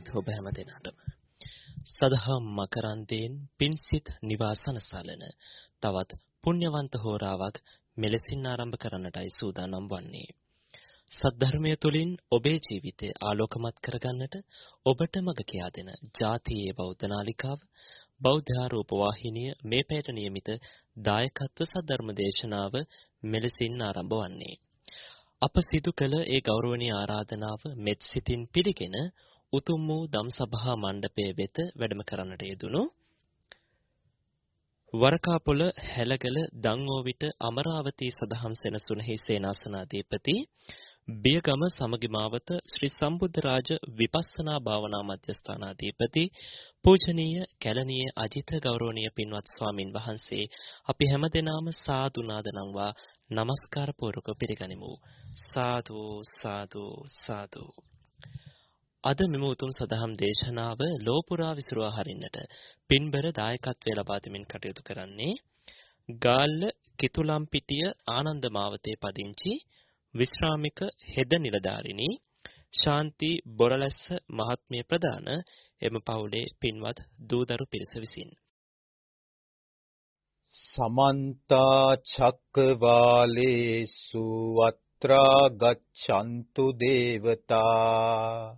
සදැහැති සුපින්වත් ඔබ හැම දෙනාටම සදහම් මකරන්තයෙන් පින්සිත නිවාසනසලන තවත් පුණ්‍යවන්ත හෝරාවක් මෙලෙසින් ආරම්භ කරන්නටයි සූදානම් වන්නේ සද්ධර්මය තුළින් ඔබේ ජීවිතය ආලෝකමත් කරගන්නට ඔබට මඟ කියා දෙන ජාතියේ බෞද්ධ නාලිකාව බෞද්ධ ආරෝප වාහිනිය මේ පැයට નિયમિત දායකත්ව සද්ධර්ම දේශනාව මෙලෙසින් ආරම්භ වන්නේ අප සිදු කළ ඒ ගෞරවනීය ආරාධනාව මෙත් සිතින් පිළිගෙන උතුම් වූ ධම්සභා මණ්ඩපය වෙත වැඩම කරන්නට යෙදුණු වරකාපොළ හැලගල දංගෝවිට අමරාවතී සදහම් සෙනසුනෙහි සේනාසනාධිපති බියගම සමගිමාවත ශ්‍රී සම්බුද්ධ රාජ විපස්සනා භාවනා මධ්‍යස්ථානාධිපති පූජනීය කැලණියේ අජිත ගෞරවනීය පින්වත් ස්වාමින් වහන්සේ අපි හැමදෙනාම සාදු නාදනම්වා নমස්කාර පූර්වක පිළිගනිමු සාදු සාදු සාදු. අද මෙම උතුම් සදහම් දේශනාව ලෝපුරා විසිරුවා හරින්නට පින්බර දායකත්වය ලබා දෙමින් කටයුතු කරන්නේ ගාල්ල කිතුලම්පිටිය ආනන්ද මාවතේ පදිංචි විශ්‍රාමික හෙද නිලධාරිනී ශාන්ති බොරලැස්ස මහත්මිය ප්‍රදාන එම පවුලේ පින්වත් දූදරු පිරිස විසින්. සමන්ත චක්කවාලේසු අත්‍රා ගච්ඡන්තු දේවතා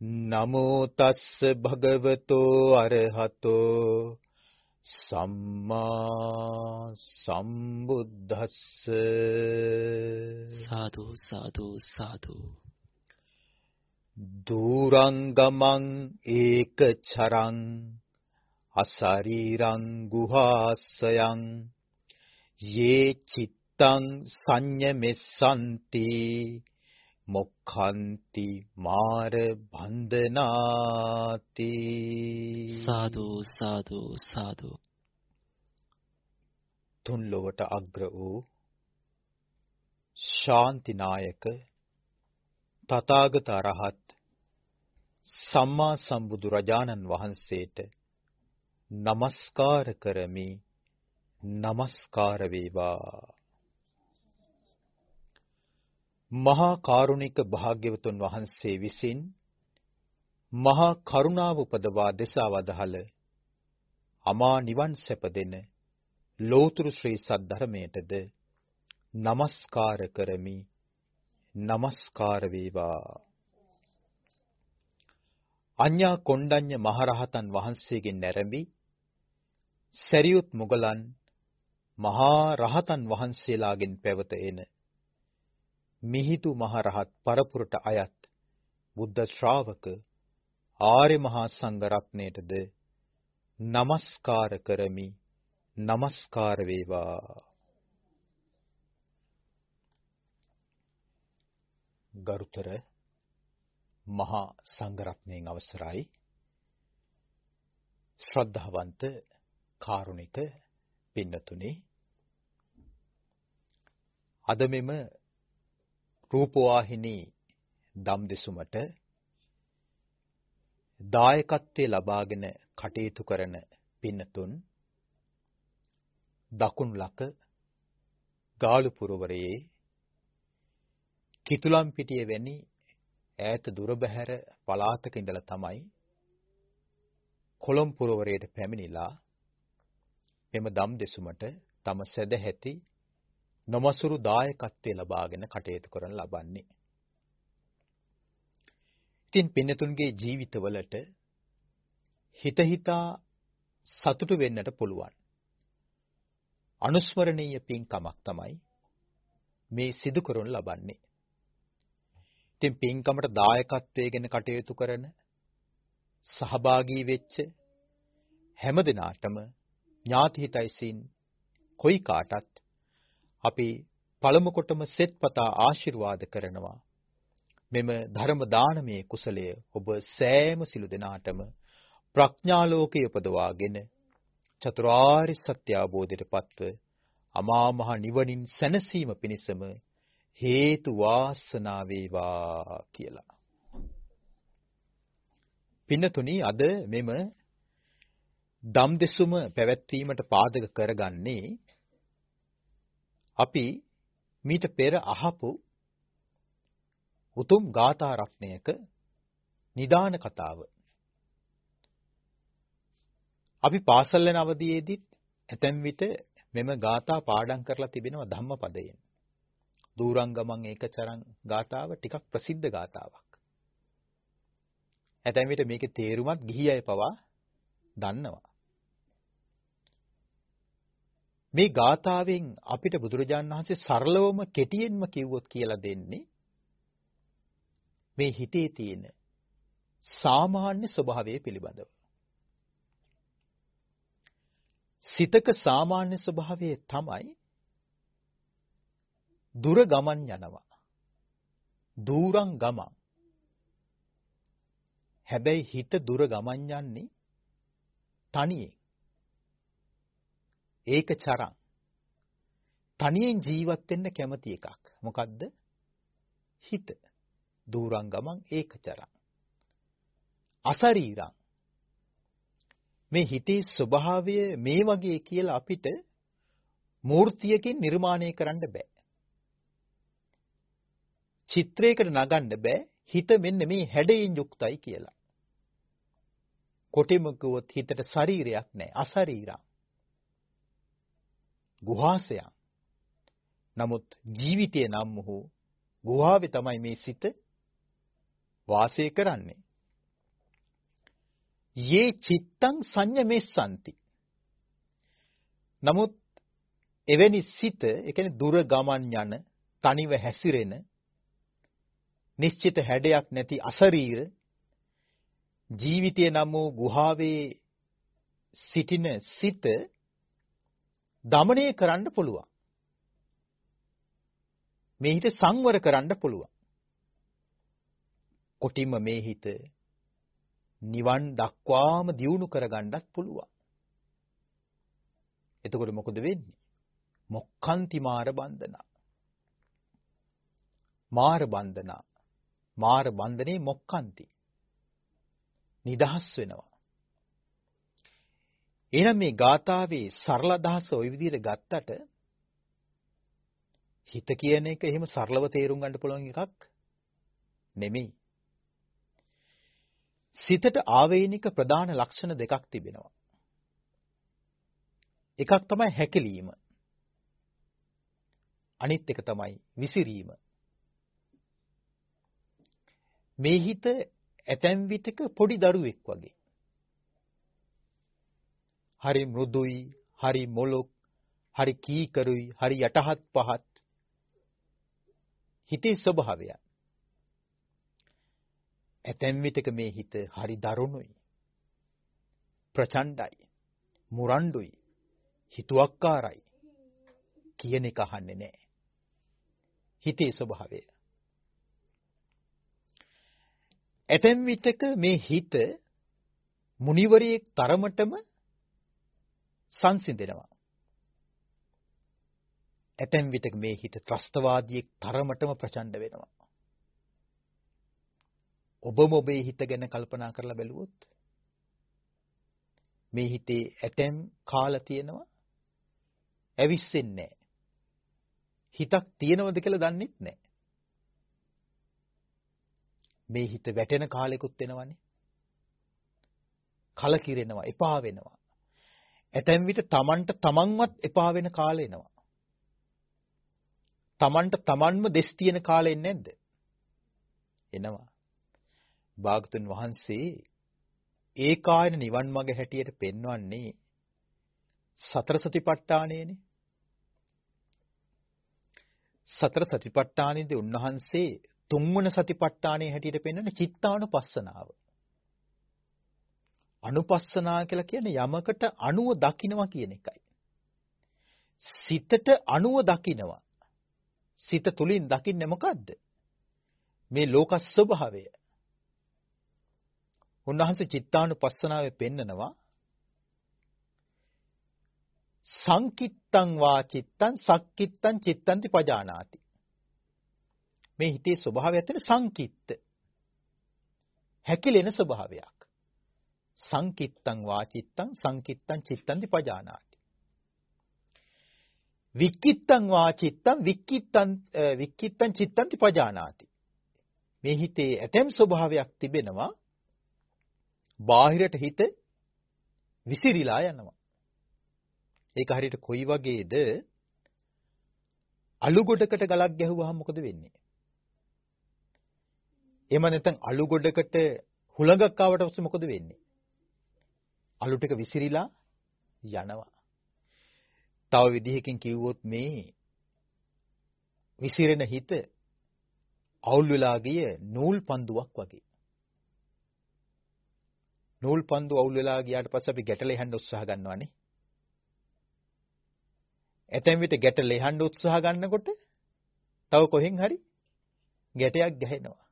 නමෝ තස්ස භගවතෝ අරහතෝ සම්මා සම්බුද්දස්ස. සාදු සාදු සාදු. දුරංගමං ඒක චරං අසරීරං ගුහාසයං යේ චිත්තං සංයමෙස්සන්ති මොක්ඛන්ති මාර බන්ධනාති. සාදු සාදු සාදු. තුන් ලොවට අග්‍ර වූ ශාන්තිනායක තථාගත අරහත් සම්මා සම්බුදු රජාණන් වහන්සේට নমස්කාර කරමි. নমස්කාර වේවා. මහා කාරුණික භාග්‍යවතුන් වහන්සේ විසින් මහා කරුණාව උපදවා දෙසවදහල අමා නිවන් සැප දෙන ලෝතුරු ශ්‍රී සද්ධර්මයටද নমස්කාර කරමි. নমස්කාර වේවා. අඤ්ඤා කොණ්ඩඤ්ඤ මහරහතන් වහන්සේගෙන් නැරඹි සැරියුත් මුගලන් මහා රහතන් වහන්සේලාගෙන් පැවත එන මිහිඳු මහරහත් පරපුරට අයත් බුද්ධ ශ්‍රාවක ආර්ය මහා සංඝ රත්නයටද নমස්කාර කරමි. নমස්කාර වේවා. ගරුතර මහා සංඝරත්නයෙන් අවසරයි. ශ්‍රද්ධාවන්ත කාරුණික පින්නතුනි අද මෙම රූපවාහිනී දම් දෙසුමට දායකත්වයේ ලබාගෙන කටයුතු කරන පින්නතුන් දකුණු ලක ගාලු පුරවරයේ කිතුලම්පිටිය වැනි ඈත දුර බැහැර පළාතක ඉඳලා තමයි කොළඹ පුරවරයට පැමිණිලා මෙම දම් දෙසුමට තම සැදැහැති නොමසුරු දායකත්වයේ ලබාගෙන කටයුතු කරන ලබන්නේ. ඉතින් පින්නතුන්ගේ ජීවිතවලට හිත හිතා සතුටු වෙන්නට පුළුවන්. අනුස්මරණීය පින්කමක් තමයි මේ සිදු කරනු ලබන්නේ. ඉතින් පින්කමට දායකත්වයේ ගැන කටයුතු කරන සහභාගී වෙච්ච හැම දිනාටම ඥාති හිතයිසින් කොයි කාටත් අපි පළමු කොටම සෙත්පතා ආශිර්වාද කරනවා මෙම ධර්ම දානමය කුසලය ඔබ සෑම සිළු දෙනාටම ප්‍රඥා ලෝකයේ උපදවාගෙන චතුරාර්ය සත්‍ය අවබෝධයට පත්ව අමා මහ නිවනින් සැනසීම පිණිසම හේතු වාසනා වේවා කියලා. පින්නතුනි අද මෙම දම් දෙසුම පැවැත්වීමට පාදක කරගන්නේ අපි මීට පෙර අහපු උතුම් ගාථා රත්නයක නිදාන කතාව. අපි පාසල් යන අවදියේදීත් ඇතැම් විට මෙම ගාථා පාඩම් කරලා තිබෙනවා ධම්මපදයෙන්. දූරංගමං ඒකචරං ගාථාව ටිකක් ප්‍රසිද්ධ ගාථාවක්. ඇතැම් විට මේකේ තේරුමත් ගිහි අය පවා දන්නවා. මේ ගාථාවෙන් අපිට බුදුරජාණන් වහන්සේ සරලවම කෙටියෙන්ම කිව්වොත් කියලා දෙන්නේ මේ හිතේ තියෙන සාමාන්‍ය ස්වභාවය පිළිබඳව. සිතක සාමාන්‍ය ස්වභාවය තමයි දුර ගමන් යනවා. දූරං ගමන්. හැබැයි හිත දුර ගමන් යන්නේ තනියෙන්. ඒක චරං. තනියෙන් ජීවත් වෙන්න කැමති එකක්. මොකද්ද? හිත. දූරං ගමන් ඒක චරං. අසරීරං. මේ හිතේ ස්වභාවය මේ වගේ කියලා අපිට මූර්තියකින් නිර්මාණය කරන්න බෑ. චිත්‍රයකට නගන්න බෑ හිත මෙන්න මේ හැඩයෙන් යුක්තයි කියලා. කොටිම කිව්වොත් හිතට ශරීරයක් නැහැ අශරීරං. ගුහාසයන්. නමුත් ජීවිතය නම් වූ ගුහාවේ තමයි මේ සිත වාසය කරන්නේ. යේ චිත්තං සංයමෙස්සanti. නමුත් එවැනි සිත, ඒ කියන්නේ දුර ගමන් යන, තනිව හැසිරෙන, නිශ්චිත හැඩයක් නැති අශරීර ජීවිතය නම් වූ ගුහාවේ සිටින සිත দমনය කරන්න පුළුවන්. මේ හිත සංවර කරන්න පුළුවන්. කොටිම මේ හිත නිවන් දක්වාම දියුණු කරගන්නත් පුළුවන්. එතකොට මොකද වෙන්නේ? මොක්ඛන්ති මාර බන්ධනා. මාර බන්ධනා. මාර බන්ධනේ මොක්ඛන්ති. නිදහස් වෙනවා. එහෙනම් මේ ගාථාවේ සරල අදහස ওই විදිහට ගත්තට හිත කියන එක එහෙම සරලව තේරුම් ගන්න පුළුවන් එකක් නෙමෙයි. සිතට ආවේනික ප්‍රධාන ලක්ෂණ දෙකක් තිබෙනවා. එකක් තමයි හැකිලිම. අනිත් එක තමයි විසිරීම. මේ හිත ඇතැම් විටක පොඩි දරුවෙක් වගේ. හරි මෘදුයි, හරි මොලොක්, හරි කීකරුයි, හරි යටහත් පහත්. හිතේ ස්වභාවය. ඇතැම් විටක මේ හිත හරි දරුණුයි. ප්‍රචණ්ඩයි. මුරණ්ඩුයි. හිතුවක්කාරයි. කියන එක අහන්නේ නැහැ. හිතේ ස්වභාවය. ඇතැම් විටක මේ හිත මුනිවරයෙක් තරමටම සංසිඳෙනවා. ඇතැම් විටක මේ හිත ත්‍රස්තවාදියෙක් තරමටම ප්‍රචණ්ඩ වෙනවා. ඔබම ඔබේ හිත ගැන කල්පනා කරලා බැලුවොත් මේ හිතේ ඇතැම් කාල තියෙනවා ඇවිස්සෙන්නේ හිතක් තියෙනවද කියලා දන්නෙත් නැහැ. මේ හිත වැටෙන කාලෙකුත් එනවනේ. කලකිරෙනවා, එපා වෙනවා. ඇතැම් විට Tamanට Tamanවත් එපා වෙන කාලේ එනවා. Tamanට Tamanම දෙස් තියෙන කාලේ නැද්ද? එනවා. භාගතුන් වහන්සේ ඒකායන නිවන් මඟ හැටියට පෙන්වන්නේ සතර සතිපට්ඨානයනේ. සතර සතිපට්ඨානෙදී උන්වහන්සේ තුන්වන සතිපට්ඨානයේ හැටියට පෙන්වන චිත්තානුපස්සනාව. අනුපස්සනා කියලා කියන්නේ යමකට අණුව දකින්නවා කියන එකයි. සිතට අණුව දකින්නවා. සිත තුලින් දකින්නේ මොකද්ද? මේ ලෝක ස්වභාවය. උන්වහන්සේ චිත්තානුපස්සනාවේ පෙන්නනවා සංකිට්තං වා චිත්තං සක්කිට්තං චිත්තන්ති පජානාති. මේ හිතේ ස්වභාවය ඇත්තට සංකිට්ත. හැකිලෙන ස්වභාවයක්. සංකිට්තං වා චිත්තං සංකිට්තං චිත්තන්ති පජානාති. වික්කිත්තං වා චිත්තං වික්කිත්තං වික්කිත්තං චිත්තන්ති පජානාති. මේ හිතේ ඇතැම් ස්වභාවයක් තිබෙනවා බාහිරට හිත විසිරීලා යනවා. ඒක හරියට කොයි වගේද අලු ගොඩකට ගලක් ගැහුවාම මොකද වෙන්නේ? එහෙම නැත්නම් අලු ගොඩකට හුලඟක් ආවට පස්සේ මොකද වෙන්නේ? අලු ටික විසිරීලා යනවා. තව විදිහකින් කිව්වොත් මේ විසිරෙන හිත අවුල් වෙලා ගිය නූල් පන්දුවක් වගේ. නූල් පන්දු අවුල් වෙලා ගියාට පස්සේ අපි ගැටල එහන්න උත්සාහ ගන්නවානේ. ඇතැම් විට ගැට ලෙහන්න උත්සාහ ගන්නකොට තව කොහෙන් හරි ගැටයක් ගැහෙනවා.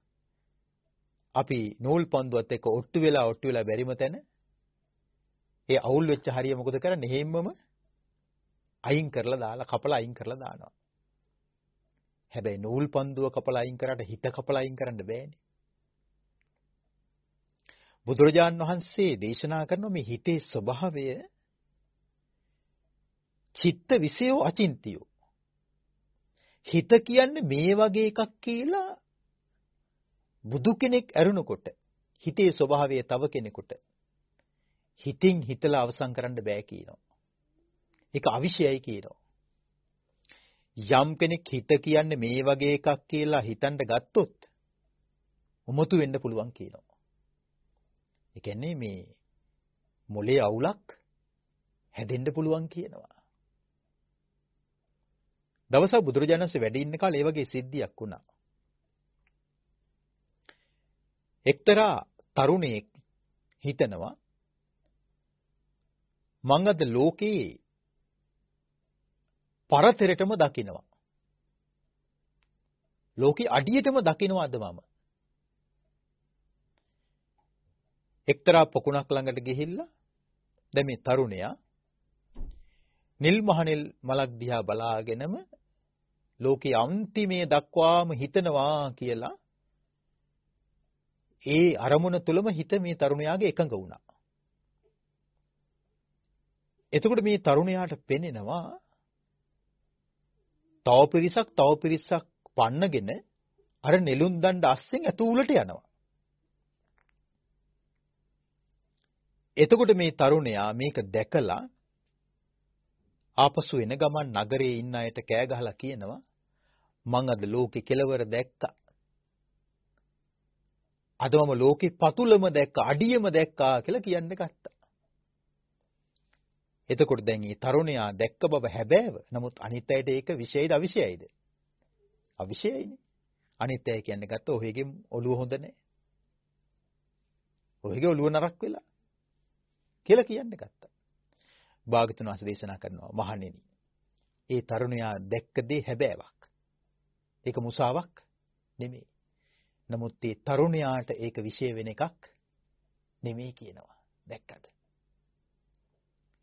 අපි නූල් පන්දුවත් එක්ක ඔට්ටු වෙලා ඔට්ටු වෙලා බැරිම තැන ඒ අවුල් වෙච්ච හරිය මොකද කරන්නේ? හේම්මම අයින් කරලා දාලා කපලා අයින් කරලා දානවා. හැබැයි නූල් පන්දුව කපලා අයින් කරාට හිත කපලා අයින් කරන්න බෑනේ. බුදුරජාන් වහන්සේ දේශනා කරන මේ හිතේ ස්වභාවය චිත්ත විසයෝ අචින්තියෝ. හිත කියන්නේ මේ වගේ එකක් කියලා බුදු කෙනෙක් ඇරුණකොට හිතේ ස්වභාවය තව කෙනෙකුට හිතින් හිතලා අවසන් කරන්න බෑ කියනවා. ඒක අවිෂයයි කියනවා. යම් කෙනෙක් හිත කියන්නේ මේ වගේ එකක් කියලා හිතන්න ගත්තොත් උමතු වෙන්න පුළුවන් කියනවා. ඒ කියන්නේ මේ මොලේ අවුලක් හැදෙන්න පුළුවන් කියනවා. දවසක් බුදුරජාණන්සේ වැඩ ඉන්න කාලේ ඒ වගේ සිද්ධියක් වුණා. එක්තරා තරුණයෙක් හිතනවා මං අද ලෝකේ පරතරටම දකිනවා. ලෝකේ අඩියටම දකිනවාද මම? එක්තරා පොකුණක් ළඟට ගිහිල්ලා දැන් මේ තරුණයා නිල් මහනෙල් මලක් දිහා බලාගෙනම ලෝකයේ අන්තිමේ දක්වාම හිතනවා කියලා ඒ අරමුණ තුලම හිත මේ තරුණයාගේ එකඟ වුණා. එතකොට මේ තරුණයාට පෙනෙනවා තව පිරිසක් තව පිරිසක් පන්නගෙන අර නෙළුම් දණ්ඩ අස්සෙන් ඇතුළට යනවා. එතකොට මේ තරුණයා මේක දැකලා ආපසු එන ගමන් නගරේ ඉන්න අයට කෑ ගහලා කියනවා මං අද ලෝකේ කෙලවර දැක්කා. අද මම ලෝකේ පතුලම දැක්කා, අඩියම දැක්කා කියලා කියන්න ගත්තා. එතකොට දැන් මේ තරුණයා දැක්ක බව හැබෑව. නමුත් අනිත් අයට ඒක විශේෂයිද අවිශේෂයිද? අවිශේෂයිනේ. අනිත් අය කියන්නේ ගත්ත ඔහෙගේ ඔළුව හොඳ නැහැ. ඔහෙගේ ඔළුව නරක් වෙලා කියලා කියන්න ගත්තා. භාගතුන් වහන්සේ දේශනා කරනවා මහණෙනි. ඒ තරුණයා දැක්ක දේ හැබෑවක්. ඒක මුසාවක් නෙමෙයි. නමුත් මේ තරුණයාට ඒක විශේෂ වෙන එකක් නෙමෙයි කියනවා. දැක්කද?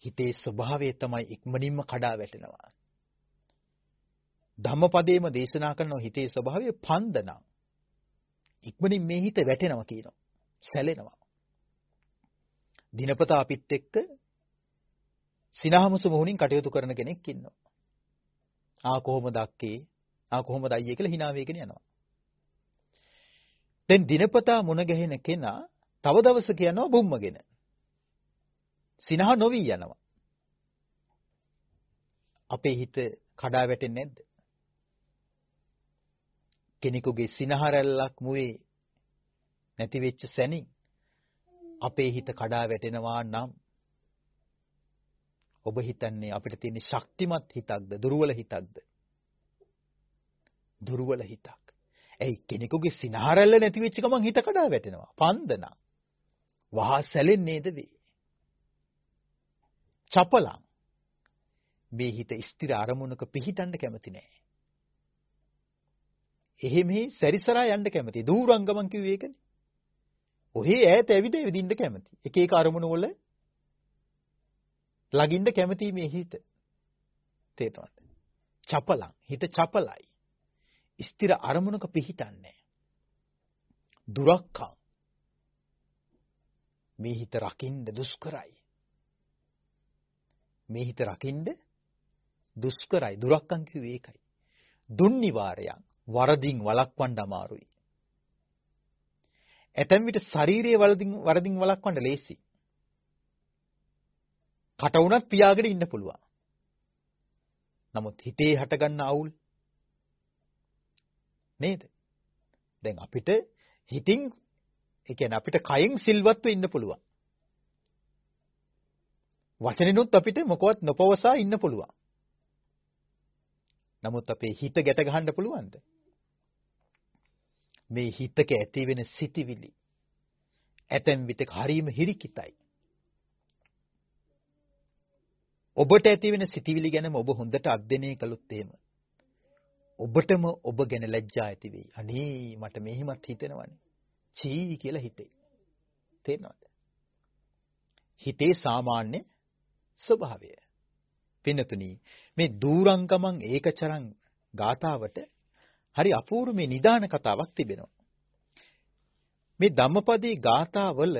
හිතේ ස්වභාවය තමයි ඉක්මනින්ම කඩා වැටෙනවා. ධම්මපදයේම දේශනා කරන හිතේ ස්වභාවය පන්දනම්. ඉක්මනින් මේ හිත වැටෙනවා කියනවා. සැලෙනවා. දිනපතා අපිත් එක්ක සිනහමුසු මොහොනින් කටයුතු කරන කෙනෙක් ඉන්නවා. ආ කොහොමද අක්කේ? ආ කොහොමද අයියේ කියලා hina වෙගෙන යනවා. දැන් දිනපතා මුණ ගැහෙන කෙනා තව දවසක යනවා බුම්මගෙන. සිනහ නොවි යනවා. අපේ හිත කඩා වැටෙන්නේ නැද්ද? කෙනෙකුගේ සිනහ රැල්ලක් මුවේ නැති වෙච්ච සැනින් අපේ හිත කඩා වැටෙනවා නම් ඔබ හිතන්නේ අපිට තියෙන ශක්තිමත් හිතක්ද? දුර්වල හිතක්ද? දුර්වල හිතක්. ඇයි? කෙනෙකුගේ සිනහරල්ල නැති වෙච්ච ගමන් හිත කඩා වැටෙනවා. පන්දන. වහා සැලෙන්නේද වේ? චපලං මේ හිත ස්ථිර අරමුණක පිහිටන්න කැමති නෑ එහෙමෙහි සැරිසරා යන්න කැමති. දූරංගමන් කිව්වේ ඒකනේ. ඔහේ ඈත ඇවිද ඇවිදින්න කැමති. එක එක අරමුණු වල ලගින්න කැමති මේ හිත. තේරෙනවද? චපලං හිත චපලයි. ස්ථිර අරමුණක පිහිටන්නේ දුරක්කම් මේ හිත රකින්න දුෂ්කරයි. මේ හිත රකින්න දුෂ්කරයි. දුරක්කම් කිව්වේ ඒකයි. දුන්නිවාරයන් වරදින් වළක්වන්න අමාරුයි. ඇතැම් විට ශාරීරියේ වරදින් වරදින් වළක්වන්න ලේසි. කට උනත් පියාගෙන ඉන්න පුළුවන්. නමුත් හිතේ හටගන්න අවුල් නේද? දැන් අපිට හිතින් ඒ කියන්නේ අපිට කයෙන් සිල්වත්ව ඉන්න පුළුවන්. වචනෙනුත් අපිට මොකවත් නොපවසා ඉන්න පුළුවන්. නමුත් අපේ හිත ගැට ගහන්න පුළුවන්ද? මේ හිතක ඇති වෙන සිතිවිලි ඇතැම් විටක හරීම හිරිකිතයි. ඔබට ඇති වෙන සිතිවිලි ගැනම ඔබ හොඳට අධ්‍යයනය කළොත් එහෙම ඔබටම ඔබ ගැන ලැජ්ජා ඇති වෙයි. අනේ මට මෙහෙමත් හිතෙනවනේ. චී කියලා හිතේ. තේරෙනවද? හිතේ සාමාන්‍ය ස්වභාවය. පින්නතුනි මේ දූරංගමං ඒකචරං ගාතාවට හරි අපූර්ව මේ නිදාන කතාවක් තිබෙනවා. මේ ධම්මපදයේ ගාතාවල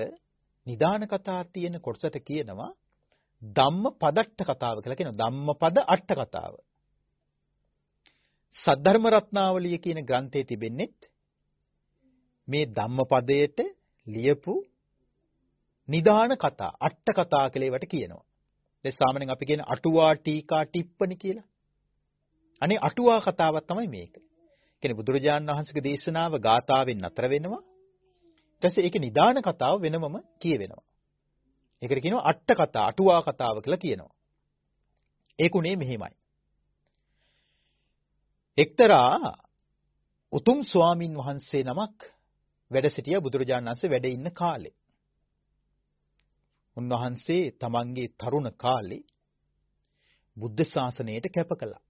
නිදාන කතා තියෙන කොටසට කියනවා ධම්මපදට්ට කතාව කියලා කියනවා. ධම්මපද අට කතාව. සද්ධර්ම රත්නාවලිය කියන ග්‍රන්ථයේ තිබෙන්නේ මේ ධම්මපදයට ලියපු නිදාන කතා අට කතා කියලා ඒවට කියනවා. දැන් සාමාන්‍යයෙන් අපි කියන අටුවා ටීකා ටිප්පණි කියලා. අනේ අටුවා කතාවක් තමයි මේක. කියන්නේ බුදුරජාණන් වහන්සේගේ දේශනාව ගාථාවෙන් නතර වෙනවා. ඊට පස්සේ ඒකේ නිදාන කතාව වෙනමම කියවෙනවා. ඒකට කියනවා අට කතා, අටුවා කතාව කියලා කියනවා. ඒකුනේ මෙහෙමයි. එක්තරා උතුම් ස්වාමින් වහන්සේ නමක් වැඩ සිටිය බුදුරජාණන් වහන්සේ වැඩ ඉන්න කාලේ. උන්වහන්සේ තමන්ගේ තරුණ කාලේ බුද්ධ ශාසනයට කැප කළා.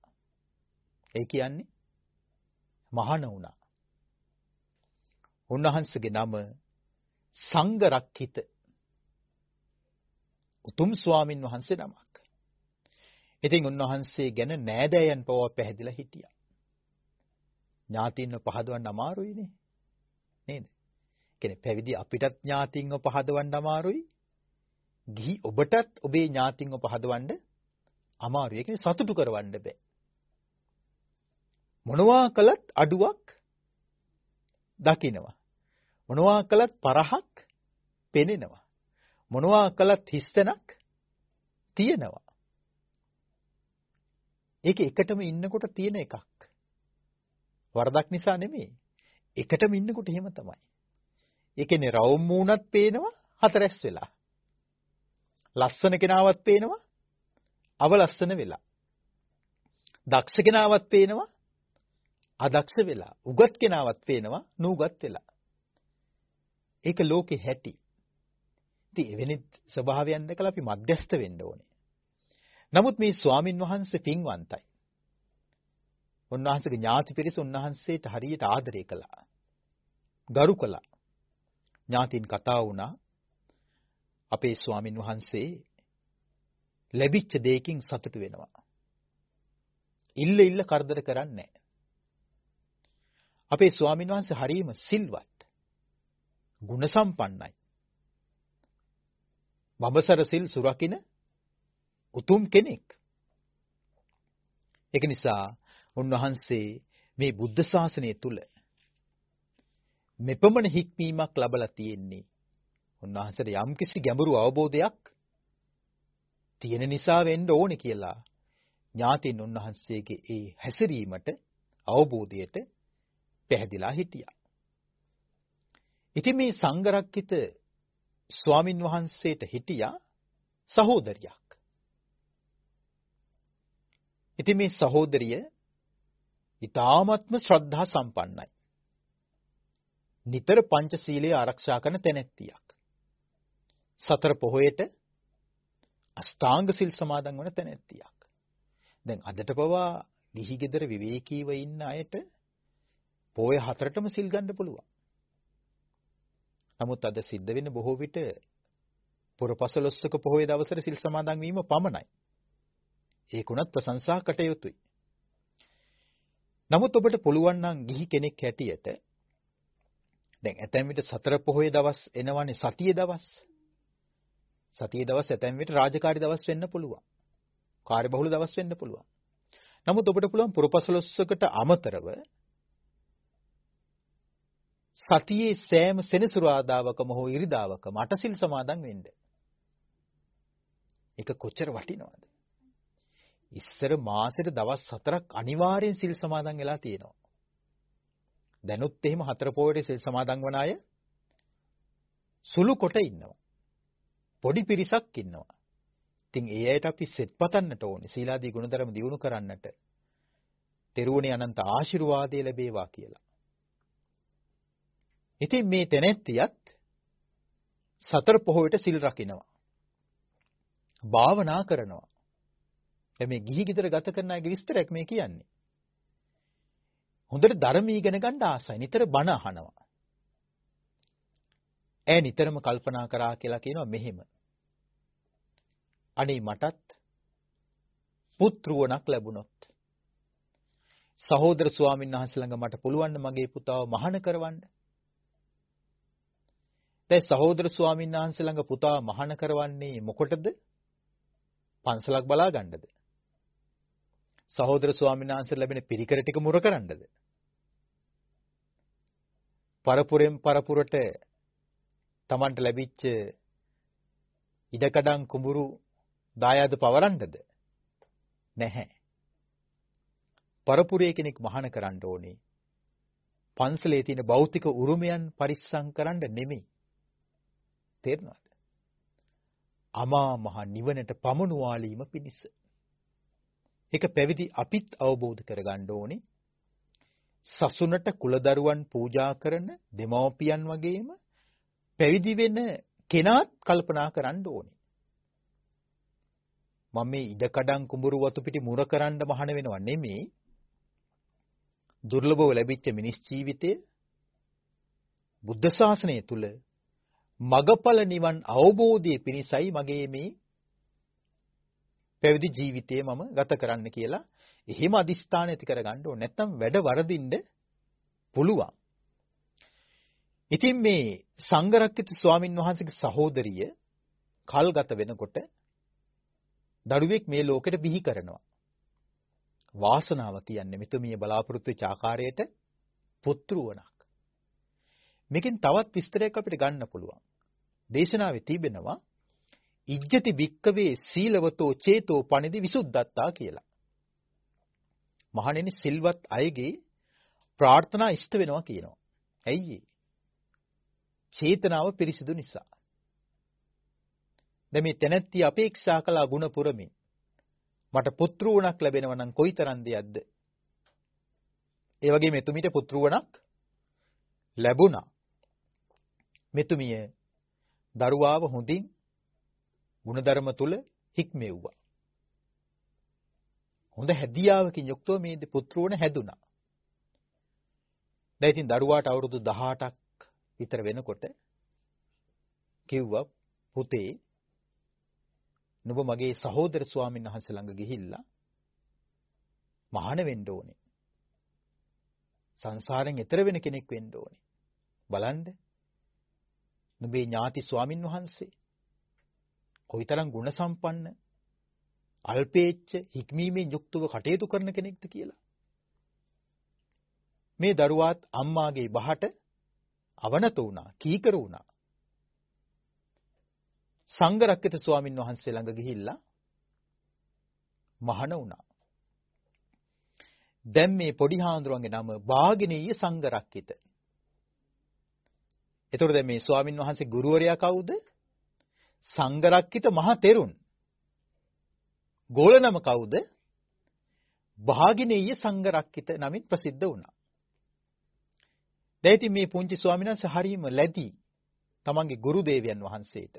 ඒ කියන්නේ මහාන වුණා. උන්වහන්සේගේ නම සංඝරක්කිත උතුම් ස්වාමින් වහන්සේ නමක්. ඉතින් උන්වහන්සේ ගැන නෑදෑයන් පව පැහැදිලා හිටියා. ඥාතින්ව පහදවන්න අමාරුයිනේ. නේද? කියන්නේ පැවිදි අපිටත් ඥාතින්ව පහදවන්න අමාරුයි. ගිහි ඔබටත් ඔබේ ඥාතින්ව පහදවන්න අමාරුයි. ඒ කියන්නේ සතුටු කරවන්න බෑ. මොනවා කළත් අඩුවක් දකිනවා. මොනවා කළත් පරහක් පෙනෙනවා. මොනවා කළත් හිස්තනක් තියෙනවා. ඒක එකටම ඉන්නකොට තියෙන එකක්. වරදක් නිසා නෙමෙයි. එකටම ඉන්නකොට එහෙම තමයි. ඒ කියන්නේ රවුම් මූණත් පේනවා හතරැස් වෙලා. ලස්සන කෙනාවත් පේනවා අවලස්සන වෙලා. දක්ෂ කෙනාවත් පේනවා අදක්ෂ වෙලා. උගත් කෙනාවත් පේනවා නූගත් වෙලා. ඒක ලෝකේ හැටි. ඉතින් එවැනි ස්වභාවයන් දැකලා අපි මධ්‍යස්ත වෙන්න ඕනේ. නමුත් මේ ස්වාමින් වහන්සේ පින්වන්තයි. උන්වහන්සේගේ ඥාති පිරිස උන්වහන්සේට හරියට ආදරය කළා. ගරු කළා. ඥාතින් කතා වුණා. අපේ ස්වාමින් වහන්සේ ලැබිච්ච දෙයකින් සතුටු වෙනවා. ඉල්ල ඉල්ල කරදර කරන්නේ අපේ ස්වාමින් වහන්සේ හරීම සිල්වත්. ගුණ සම්පන්නයි. වබසර සිල් සුරකින්න උතුම් කෙනෙක්. ඒක නිසා උන්වහන්සේ මේ බුද්ධ ශාසනය තුල මෙපමණ හික්මීමක් ලැබලා තියෙන්නේ. උන්වහන්සේට යම්කිසි ගැඹුරු අවබෝධයක් තියෙන නිසා වෙන්න ඕනේ කියලා ඥාතින් උන්වහන්සේගේ ඒ හැසිරීමට අවබෝධයට පැහැදිලා හිටියා. ඉතින් මේ සංඝරක්කිත ස්වාමින් වහන්සේට හිටියා සහෝදරියක්. ඉතින් මේ සහෝදරිය ඊ타ත්ම ශ්‍රද්ධා සම්පන්නයි. නිතර පංචශීලයේ ආරක්ෂා කරන තැනැත්තියක්. සතර පොහොයට අෂ්ටාංග සිල් සමාදන් වන තැනැත්තියක්. දැන් අදට පවා ගිහි ගෙදර විවේකීව ඉන්න අයට පොය හතරටම සිල් ගන්න පුළුවන්. නමුත් අද සිද්ධ වෙන බොහෝ විට පුරපසළොස්වක පොහොය දවසට සිල් සමාදන් වීම පමණයි. ඒකුණත් ප්‍රශංසා කටයුතුයි. නමුත් ඔබට පුළුවන් නම් ගිහි කෙනෙක් හැටියට දැන් ඇතැම් විට සතර පොහොය දවස් එනවනේ සතියේ දවස්. සතියේ දවස් ඇතැම් විට රාජකාරී දවස් වෙන්න පුළුවන්. කාර්යබහුල දවස් වෙන්න පුළුවන්. නමුත් ඔබට පුළුවන් පුරපසළොස්වකට අමතරව සතියේ සෑම සෙනසුරාදාවකම හෝ ඉරිදාවකම අටසිල් සමාදන් වෙන්න. ඒක කොච්චර වටිනවද? ඉස්සර මාසෙට දවස් 4ක් අනිවාර්යෙන් සිල් සමාදන් වෙලා තියෙනවා. දැනුත් එහෙම හතර පොයේ සිල් සමාදන් වන අය සුළු කොට ඉන්නවා. පොඩි පිරිසක් ඉන්නවා. ඉතින් ඒ අයට අපි සෙත් පතන්නට ඕනේ. සීලාදී ගුණධර්ම දියුණු කරන්නට. තෙරුවනේ අනන්ත ආශිර්වාදය ලැබේවා කියලා. ඉතින් මේ තැනැත්තියත් සතර පොහොයට සිල් රකින්නවා. භාවනා කරනවා. දැන් මේ ගිහි ගෙදර ගත කරන අයගේ විස්තරයක් මේ කියන්නේ. හොඳට ධර්ම ඉගෙන ගන්න ආසයි. නිතර බණ අහනවා. ඈ නිතරම කල්පනා කරා කියලා කියනවා මෙහෙම. අනේ මටත් පුත්රුවණක් ලැබුණොත් සහෝදර ස්වාමීන් වහන්සේ ළඟ මට පුළුවන් මගේ පුතාව මහාන කරවන්න. දැන් සහෝදර ස්වාමීන් වහන්සේ ළඟ පුතාව මහාන කරවන්නේ මොකටද? පන්සලක් බලා ගන්නද? සහෝදර ස්වාමීන් වහන්සේ ලැබෙන පිරිකර ටික මුර කරන්නද? පරපුරෙන් පරපුරට Tamanට ලැබිච්ච ඉඩකඩම් කුඹුරු දායාද පවරන්නද? නැහැ. පරපුරේ කෙනෙක් මහාන කරන්න ඕනේ. පන්සලේ තියෙන භෞතික උරුමයන් පරිස්සම් කරන්න නෙමෙයි. තේරෙනවද? අමා මහ නිවනට පමුණුවාලීම පිණිස. ඒක පැවිදි අපිත් අවබෝධ කරගන්න ඕනේ. සසුනට කුලදරුවන් පූජා කරන දෙමව්පියන් වගේම පැවිදි වෙන කෙනාත් කල්පනා කරන්න ඕනේ. මම මේ ඉඩකඩම් කුඹුරු වතු පිටි මුර කරන්න මහාන වෙනව නෙමෙයි. දුර්ලභව ලැබිච්ච මිනිස් ජීවිතය බුද්ධ ශාසනය තුල මගඵල නිවන් අවබෝධයේ පිණිසයි මගේ මේ පැවිදි ජීවිතය මම ගත කරන්න කියලා එහෙම අදිස්ථාන ඇති කරගන්න ඕනේ. නැත්තම් වැඩ වරදින්න පුළුවන්. ඉතින් මේ සංඝරක්කිත ස්වාමින් වහන්සේගේ සහෝදරිය කල් ගත වෙනකොට දරුවෙක් මේ ලෝකෙට බිහි කරනවා. වාසනාව කියන්නේ මෙතුමිය බලාපොරොත්තු වෙච්ච ආකාරයට පුත්‍රුවණක්. මේකෙන් තවත් විස්තරයක් අපිට ගන්න පුළුවන්. දේශනාවේ තිබෙනවා ඉජ්ජති වික්කවේ සීලවතෝ චේතෝ පනිදි විසුද්ධත්තා කියලා. මහණෙනි සිල්වත් අයගේ ප්‍රාර්ථනා ඉෂ්ට වෙනවා කියනවා. ඇයි චේතනාව පිරිසිදු නිසා. දැන් මේ තැනැත්තිය අපේක්ෂා කළා ಗುಣ පුරමින්. මට පුත්‍රූණක් ලැබෙනවා නම් කොයිතරම් දෙයක්ද? ඒ වගේ මෙතුමිට පුත්‍රූණක් ලැබුණා. මෙතුමිය දරුවාව හොඳින් ಗುಣධර්ම තුල හික්මෙව්වා. හොඳ හැදියාවකින් යුක්තව මේ පුත්‍රෝණ හැදුනා. දැන් ඉතින් දරුවාට අවුරුදු 18ක් විතර වෙනකොට කිව්වා පුතේ නුඹ මගේ සහෝදර ස්වාමීන් වහන්සේ ළඟ ගිහිල්ලා මහාන වෙන්න ඕනේ. සංසාරයෙන් එතර වෙන කෙනෙක් වෙන්න ඕනේ. බලන්න. නුඹේ ඥාති ස්වාමින් වහන්සේ කොයිතරම් ගුණ සම්පන්න අල්පේච්ඡ හික්මීමේ යුක්තව කටයුතු කරන කෙනෙක්ද කියලා. මේ දරුවාත් අම්මාගේ බහට අවනත වුණා, කීකර වුණා. සංඝරක්කිත ස්වාමින් වහන්සේ ළඟ ගිහිල්ලා මහාන වුණා. දැන් මේ පොඩි හාමුදුරන්ගේ නම භාගිනීය සංඝරක්කිත. එතකොට දැන් මේ ස්වාමින් වහන්සේ ගුරුවරයා කවුද? සංඝරක්කිත මහ තෙරුන්. ගෝල නම කවුද? භාගිනේය සංඝරක්කිත නමින් ප්‍රසිද්ධ වුණා. දැන් ඉතින් මේ පුංචි ස්වාමීන් වහන්සේ හරීම ලැබි තමන්ගේ ගුරු දේවයන් වහන්සේට.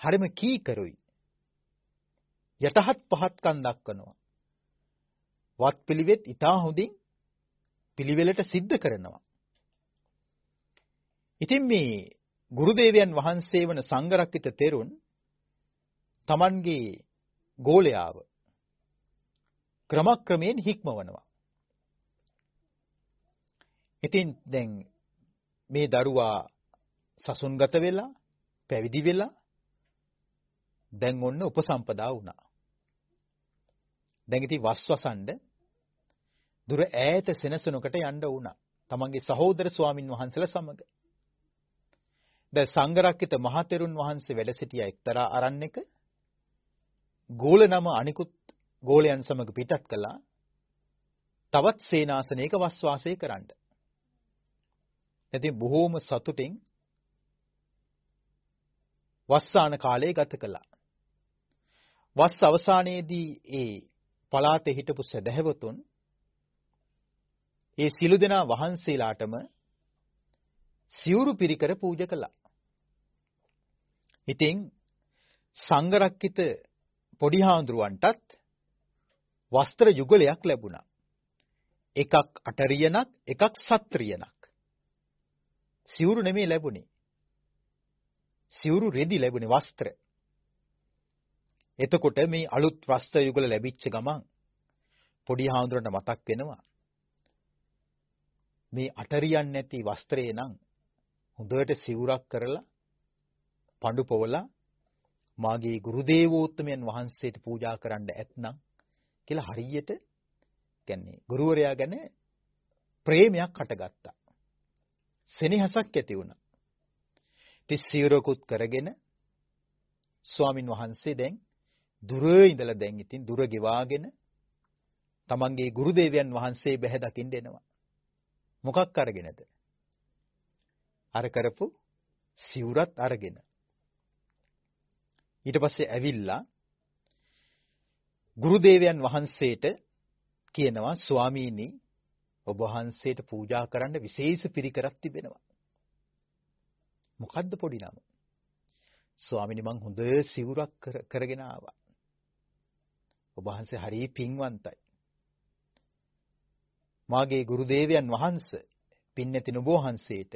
හරිම කීකරුයි. යටහත් පහත්කම් දක්වනවා. වත් පිළිවෙත් ඊටා හොඳින් පිළිවෙලට සිද්ධ කරනවා. ඉතින් මේ ගුරුදේවයන් වහන්සේ වන සංඝරක්කිත තෙරුන් තමන්ගේ ගෝලයාව ක්‍රමක්‍රමයෙන් හික්මවනවා. ඉතින් දැන් මේ දරුවා සසුන්ගත වෙලා පැවිදි වෙලා දැන් ඔන්න උපසම්පදා වුණා. දැන් ඉතින් වස්වසන්ඩ දුර ඈත සෙනසුනකට යන්න වුණා. තමන්ගේ සහෝදර ස්වාමින් වහන්සේලා සමග. දැන් සංඝරක්කිත මහතෙරුන් වහන්සේ වැඩ සිටිය එක්තරා අරණ්‍යක ගෝල නම අනිකුත් ගෝලයන් සමග පිටත් කළා. තවත් සේනාසනයක වස්වාසය කරන්න. ඉතින් බොහෝම සතුටින් වස්සාන කාලය ගත කළා. වස් අවසානයේදී ඒ පලාතේ හිටපු සදහැවතුන් ඒ සිළු දෙනා වහන්සේලාටම සිවුරු පිරිකර පූජා කළා. ඉතින් සංඝරක්කිත පොඩි හාමුදුරුවන්ටත් වස්ත්‍ර යුගලයක් ලැබුණා. එකක් අටරියනක් එකක් සත්‍රියනක්. සිවුරු නෙමෙයි ලැබුණේ. සිවුරු රෙදි ලැබුණේ වස්ත්‍ර. එතකොට මේ අලුත් වස්ත්‍ර යුගල ලැබිච්ච ගමන් පොඩි හාමුදුරන්ට මතක් වෙනවා. මේ අටරියන් නැති වස්ත්‍රේ නම් හොඳට සිවුරක් කරලා පඳු පොවලා මාගේ ගුරු දේවෝත්තමයන් වහන්සේට පූජා කරන්න ඇත්නම් කියලා හරියට කියන්නේ ගුරුවරයා ගැන ප්‍රේමයක් හටගත්තා. සෙනෙහසක් ඇති වුණා. ඉතින් සිවුරකුත් කරගෙන ස්වාමින් වහන්සේ දැන් දුර ඉඳලා දැන් ඉතින් දුර ගෙවාගෙන තමන්ගේ ගුරු දේවයන් වහන්සේ බැහැ දකින්න එනවා. මොකක් අරගෙනද? අර කරපු සිවුරත් අරගෙන. ඊට පස්සේ ඇවිල්ලා ගුරු දේවයන් වහන්සේට කියනවා ස්වාමීනි ඔබ වහන්සේට පූජා කරන්න විශේෂ පිරිකරක් තිබෙනවා. මොකද්ද පොඩි නම? ස්වාමීනි මං හොඳ සිවුරක් කරගෙන ආවා. ඔබ වහන්සේ හරි පින්වන්තයි. මාගේ ගුරු දේවයන් වහන්සේ පින්නති නුඹ වහන්සේට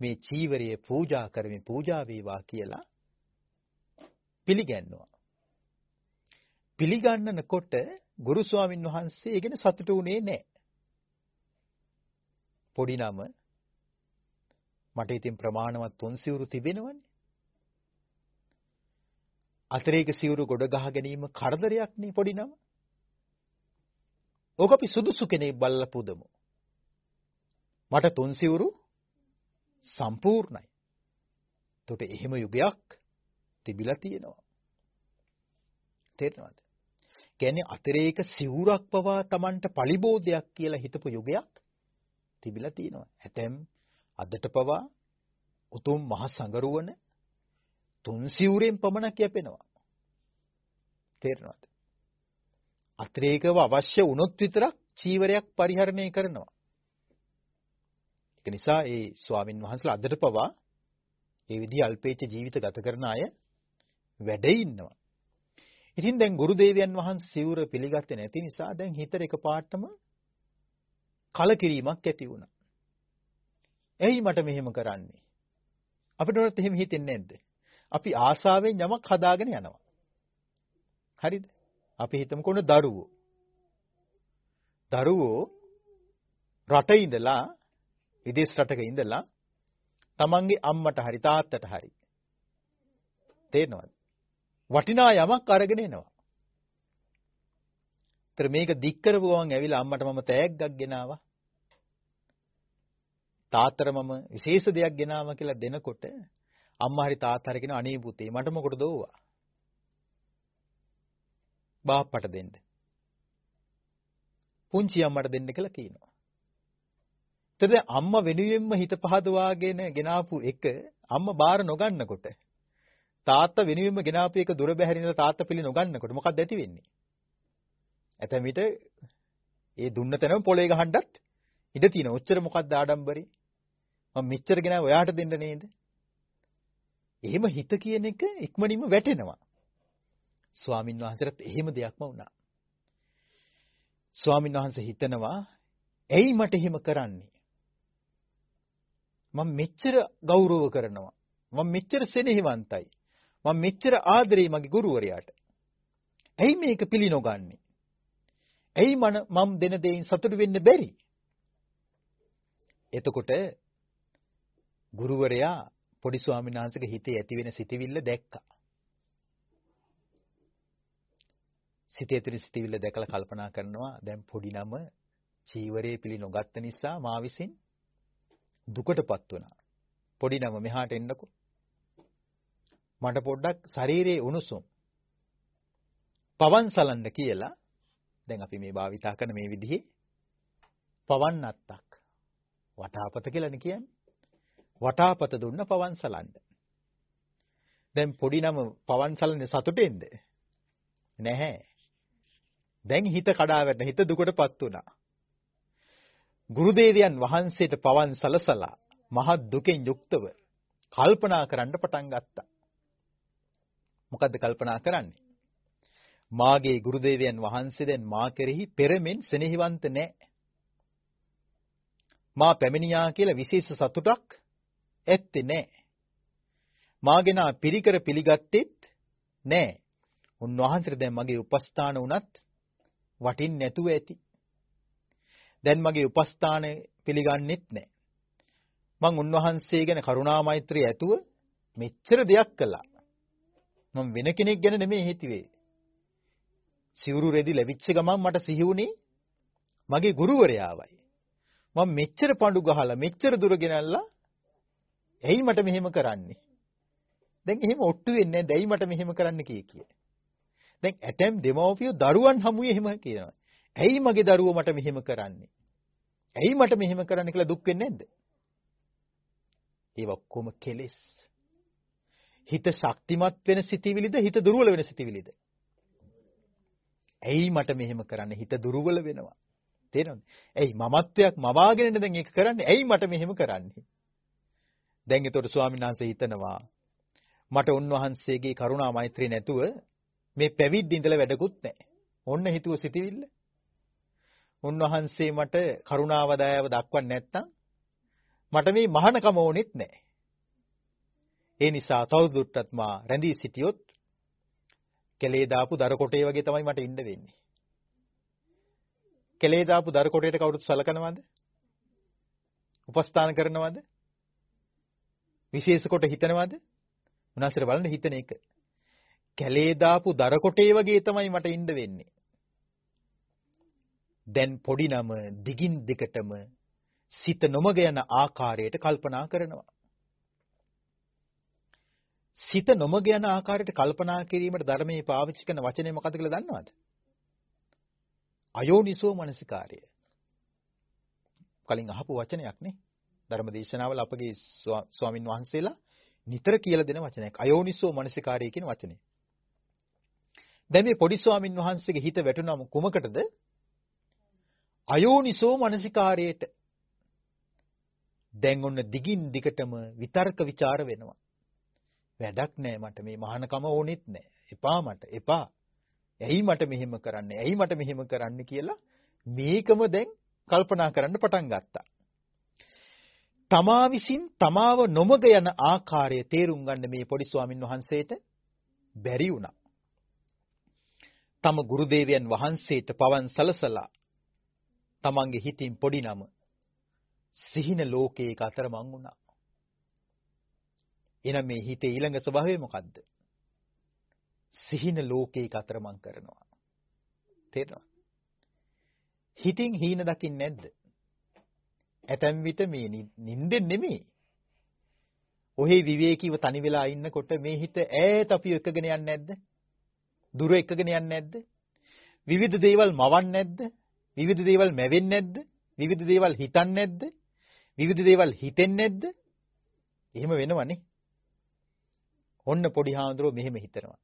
මේ චීවරය පූජා කරමින් පූජා වේවා කියලා පිළිගන්නවා. පිළිගන්නනකොට ගුරු ස්වාමින් වහන්සේ ගැන සතුටු වුණේ නැහැ. පොඩි නම මට ඉතින් ප්‍රමාණවත් තුන් සිවුරු තිබෙනවනේ. අතරේක සිවුරු ගොඩ ගහ ගැනීම කරදරයක් නේ පොඩි නම. ඕක අපි සුදුසු කෙනෙක් බලලා පුදමු. මට තුන් සිවුරු සම්පූර්ණයි. එතකොට එහෙම යුගයක් තිබිලා තියෙනවා. තේරෙනවද? කියන්නේ අතිරේක සිවුරක් පවා Tamanට පලිබෝධයක් කියලා හිතපු යුගයක් තිබිලා තියෙනවා. ඇතැම් අදට පවා උතුම් මහ සංගරුවන තුන් සිවුරෙන් පමණක් යැපෙනවා. තේරෙනවද? අතිරේකව අවශ්‍ය වුණොත් විතරක් චීවරයක් පරිහරණය කරනවා. ඒක නිසා ඒ ස්වාමින් වහන්සේලා අදට පවා ඒ විදිහ අල්පේච්ච ජීවිත ගත කරන අය වැඩ ඉන්නවා. ඉතින් දැන් ගුරු දේවයන් වහන්සේ සිවුර පිළිගත්තේ නැති නිසා දැන් හිතට එකපාරටම කලකිරීමක් ඇති වුණා. ඇයි මට මෙහෙම කරන්නේ? අපිට උනත් එහෙම හිතෙන්නේ නැද්ද? අපි ආසාවෙන් යමක් හදාගෙන යනවා. හරිද? අපි හිතමුකෝ දරුවෝ. දරුවෝ රටේ ඉඳලා විදේශ රටක ඉඳලා තමන්ගේ අම්මට හරි තාත්තට හරි තේරෙනවද? වටිනා යමක් අරගෙන එනවා. ඒතර මේක දික් කරපු ගමන් ඇවිල්ලා අම්මට මම තෑග්ගක් ගෙනාවා. තාත්තට මම විශේෂ දෙයක් ගෙනාවා කියලා දෙනකොට අම්මා හරි තාත්තා හරි කියන අනේ පුතේ මට මොකටද ඕවා? බාප්පට දෙන්න. පුංචි අම්මට දෙන්න කියලා කියනවා. එතද අම්මා වෙනුවෙන්ම හිත පහදවාගෙන ගෙනාපු එක අම්මා බාර නොගන්නකොට තාත්තා වෙනුවෙන්ම ගෙනාපු එක දුර බැහැරිනලා තාත්තා පිළි නොගන්නකොට මොකක්ද ඇති වෙන්නේ? ඇතැම් විට ඒ දුන්න තැනම පොලේ ගහන්නත් ඉඩ තියෙන. ඔච්චර මොකක්ද ආඩම්බරේ? මම මෙච්චර ගෙනා ඔයාට දෙන්න නේද? එහෙම හිත කියන එක ඉක්මනින්ම වැටෙනවා. ස්වාමින් වහන්සේට එහෙම දෙයක්ම වුණා. ස්වාමින් වහන්සේ හිතනවා ඇයි මට එහෙම කරන්නේ? මම මෙච්චර ගෞරව කරනවා. මම මෙච්චර සෙනෙහවන්තයි. මම මෙච්චර ආදරෙයි මගේ ගුරුවරයාට. ඇයි මේක පිළි නොගන්නේ? ඇයි මන මම දෙන දෙයින් සතුටු වෙන්න බැරි? එතකොට ගුරුවරයා පොඩි ස්වාමීන් වහන්සේගේ හිතේ ඇති වෙන සිතිවිල්ල දැක්කා. සිතේ ඇති සිතිවිල්ල දැකලා කල්පනා කරනවා දැන් පොඩි නම චීවරයේ පිළි නොගත්ත නිසා මා විසින් දුකටපත් වුණා. පොඩි නම මෙහාට එන්නකෝ. මට පොඩ්ඩක් ශරීරයේ උණුසුම් පවන් සලන්න කියලා දැන් අපි මේ භාවිතා කරන මේ විදිහේ පවන් නත්තක් වටාපත කියලානේ කියන්නේ. වටාපත දුන්න පවන් සලන්න. දැන් පොඩි නම පවන් සලන්නේ සතුටෙන්ද? නැහැ. දැන් හිත කඩා වැටෙන හිත දුකටපත් වුණා. ගුරුදේවයන් වහන්සේට පවන් සලසලා මහත් දුකෙන් යුක්තව කල්පනා කරන්න පටන් ගත්තා. මොකද්ද කල්පනා කරන්නේ? මාගේ ගුරුදේවයන් වහන්සේ දැන් මා කෙරෙහි පෙරමෙන් සෙනෙහිවන්ත නැහැ. මා පැමිණියා කියලා විශේෂ සතුටක් ඇත්තේ නැහැ. මාගෙන පිරිකර පිළිගත්තෙත් නැහැ. උන්වහන්සේට දැන් මගේ උපස්ථාන උනත් වටින් නැතුව ඇති. දැන් මගේ උපස්ථාන පිළිගන්නෙත් නැහැ. මං උන්වහන්සේ ගැන කරුණා මෛත්‍රිය ඇතුව මෙච්චර දෙයක් කළා. මම වෙන කෙනෙක් ගැන නෙමෙයි හිතුවේ. සිවුරු රෙදි ලැබිච්ච ගමන් මට සිහි වුණේ මගේ ගුරුවරයාවයි. මම මෙච්චර පඳු ගහලා මෙච්චර දුර ගෙනල්ලා ඇයි මට මෙහෙම කරන්නේ? දැන් එහෙම ඔට්ටු වෙන්නේ නැහැ. ඇයි මට මෙහෙම කරන්න කිය කිය. දැන් ඇතැම් දෙමව්පියෝ දරුවන් හමුවේ එහෙම කියනවා. ඇයි මගේ දරුවෝ මට මෙහෙම කරන්නේ? ඇයි මට මෙහෙම කරන්න කියලා දුක් වෙන්නේ නැද්ද? ඒ ඔක්කොම කෙලෙස්. හිත ශක්තිමත් වෙන සිටිවිලිද හිත දුර්වල වෙන සිටිවිලිද? ඇයි මට මෙහෙම කරන්නේ? හිත දුර්වල වෙනවා. තේරෙනවද? ඇයි මමත්වයක් මවාගෙනද දැන් ඒක කරන්නේ? ඇයි මට මෙහෙම කරන්නේ? දැන් ඒතකොට ස්වාමීන් වහන්සේ හිතනවා මට උන්වහන්සේගේ කරුණා මෛත්‍රිය නැතුව මේ පැවිද්ද ඉඳලා වැඩකුත් නැහැ. ඔන්න හිතුව සිටිවිල්ල. උන්වහන්සේ මට කරුණාව දයාව දක්වන්නේ නැත්නම් මට මේ මහානකම ඕනෙත් නැහැ. ඒ නිසා තවදුරටත් මා රැඳී සිටියොත් කෙලේ දාපු දර කොටේ වගේ තමයි මට ඉන්න වෙන්නේ. කෙලේ දාපු දර කොටේට කවුරුත් සලකනවද? උපස්ථාන කරනවද? විශේෂ කොට හිතනවද? උනාසර බලන්න හිතන එක. කැලේ දාපු දර කොටේ වගේ තමයි මට ඉන්න වෙන්නේ. දැන් පොඩි නම දිගින් දිගටම සිත නොමග යන ආකාරයට කල්පනා කරනවා. සිත නොමග යන ආකාරයට කල්පනා කිරීමට ධර්මයේ පාවිච්චි කරන වචනේ මොකක්ද කියලා දන්නවද? අයෝනිසෝ මනසිකාර්ය. කලින් අහපු වචනයක් නේ. ධර්ම දේශනාවල අපගේ ස්වාමින් වහන්සේලා නිතර කියලා දෙන වචනයක්. අයෝනිසෝ මනසිකාර්ය කියන වචනේ. දැන් මේ පොඩි ස්වාමින් වහන්සේගේ හිත වැටුනම කුමකටද? අයෝනිසෝ මනසිකාරයට. දැන් ඔන්න දිගින් දිගටම විතර්ක ਵਿਚාර වෙනවා. වැඩක් නෑ මට මේ මහානකම ඕනෙත් නෑ. එපා මට එපා. ඇයි මට මෙහෙම කරන්නේ? ඇයි මට මෙහෙම කරන්නේ කියලා මේකම දැන් කල්පනා කරන්න පටන් ගත්තා. තමා විසින් තමාව නොමග යන ආකාරය තේරුම් ගන්න මේ පොඩි ස්වාමින් වහන්සේට බැරි වුණා. තම ගුරුදේවයන් වහන්සේට පවන් සලසලා තමන්ගේ හිතින් පොඩි නම සිහින ලෝකයක අතරමං වුණා. එහෙනම් මේ හිතේ ඊළඟ ස්වභාවය මොකද්ද? සිහින ලෝකයක අතරමං කරනවා. තේරෙනවද? හිතින් හීන දකින්නේ නැද්ද? ඇතැම් විට මේ නිින්දෙන් නෙමෙයි. ඔහේ විවේකීව තනි වෙලා ඉන්නකොට මේ හිත ඈත අපි එකගෙන යන්නේ නැද්ද? දුර එකගෙන යන්නේ නැද්ද? විවිධ දේවල් මවන්නේ නැද්ද? විවිධ දේවල් මැවෙන්නේ නැද්ද? විවිධ දේවල් හිතන්නේ නැද්ද? විවිධ දේවල් හිතෙන්නේ නැද්ද? එහෙම වෙනවනේ. ඔන්න පොඩි හාමුදුරුවෝ මෙහෙම හිතනවා.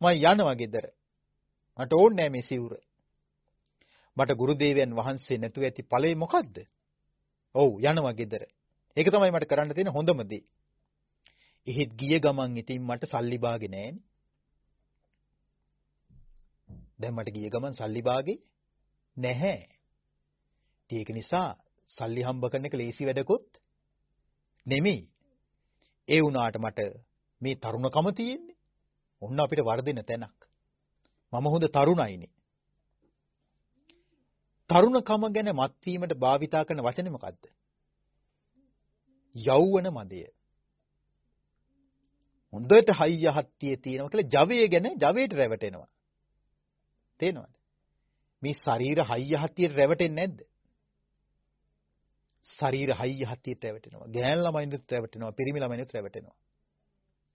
මම යනවා ගෙදර. මට ඕනේ නෑ මේ සිවුර. මට ගුරු දේවයන් වහන්සේ නැතුව ඇති ඵලෙ මොකද්ද? ඔව් යනවා ගෙදර. ඒක තමයි මට කරන්න තියෙන හොඳම දේ. එහෙත් ගිය ගමන් ඉතින් මට සල්ලි බාගේ නෑනේ. දැන් මට ගිය ගමන් සල්ලි බාගේ නැහැ. ඒක නිසා සල්ලි හම්බ කරන එක ලේසි වැඩකුත් නෙමෙයි. ඒ වුණාට මට මේ තරුණකම තියෙන්නේ. ඔන්න අපිට වර්ධින තැනක්. මම හොඳ තරුණයිනේ. තරුණකම ගැන මත්වීමට භාවිතා කරන වචනේ මොකද්ද? යෞවන මදය. හොඳට හයිය හත්තිය තියෙනවා කියලා ජවය ගැන ජවයට රැවටෙනවා. තේනවද? මේ ශරීර හයිය හත්තියට රැවටෙන්නේ නැද්ද? ශරීර හයිය හත්තියට රැවටෙනවා. ගෑන් ළමයින්ට රැවටෙනවා, පිරිමි ළමයින්ට රැවටෙනවා.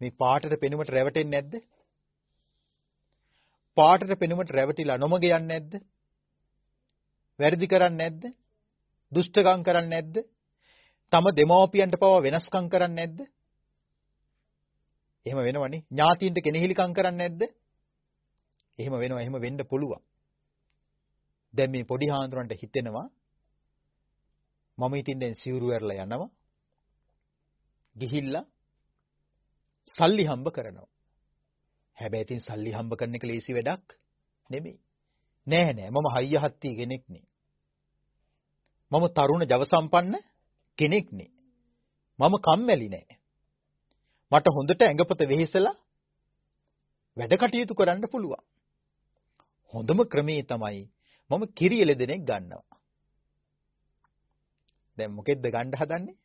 මේ පාටට පෙනුමට රැවටෙන්නේ නැද්ද? පාටට පෙනුමට රැවටිලා නොමග යන්නේ නැද්ද? වැරදි කරන්නේ නැද්ද? දුෂ්ටකම් කරන්නේ නැද්ද? තම දෙමව්පියන්ට පවා වෙනස්කම් කරන්නේ නැද්ද? එහෙම වෙනවනේ. ඥාතීන්ට කෙනෙහිලිකම් කරන්නේ නැද්ද? එහෙම වෙනවා. එහෙම වෙන්න පුළුවන්. දැන් මේ පොඩි හාඳුරන්ට හිතෙනවා මම ඉතින් දැන් සිවුරු ඇරලා යනවා. ගිහිල්ලා සල්ලි හම්බ කරනවා. හැබැයි ඉතින් සල්ලි හම්බ කරන එක ලේසි වැඩක් නෙමෙයි. නෑ නෑ මම හයිය හත්ති කෙනෙක් නේ. මම තරුණ ජව සම්පන්න කෙනෙක් නේ. මම කම්මැලි නෑ. මට හොඳට ඇඟපත වෙහෙසලා වැඩ කටයුතු කරන්න පුළුවන්. හොඳම ක්‍රමේ තමයි මම කිරියල දෙනෙක් ගන්නවා. දැන් මොකෙද්ද ගන්න හදන්නේ?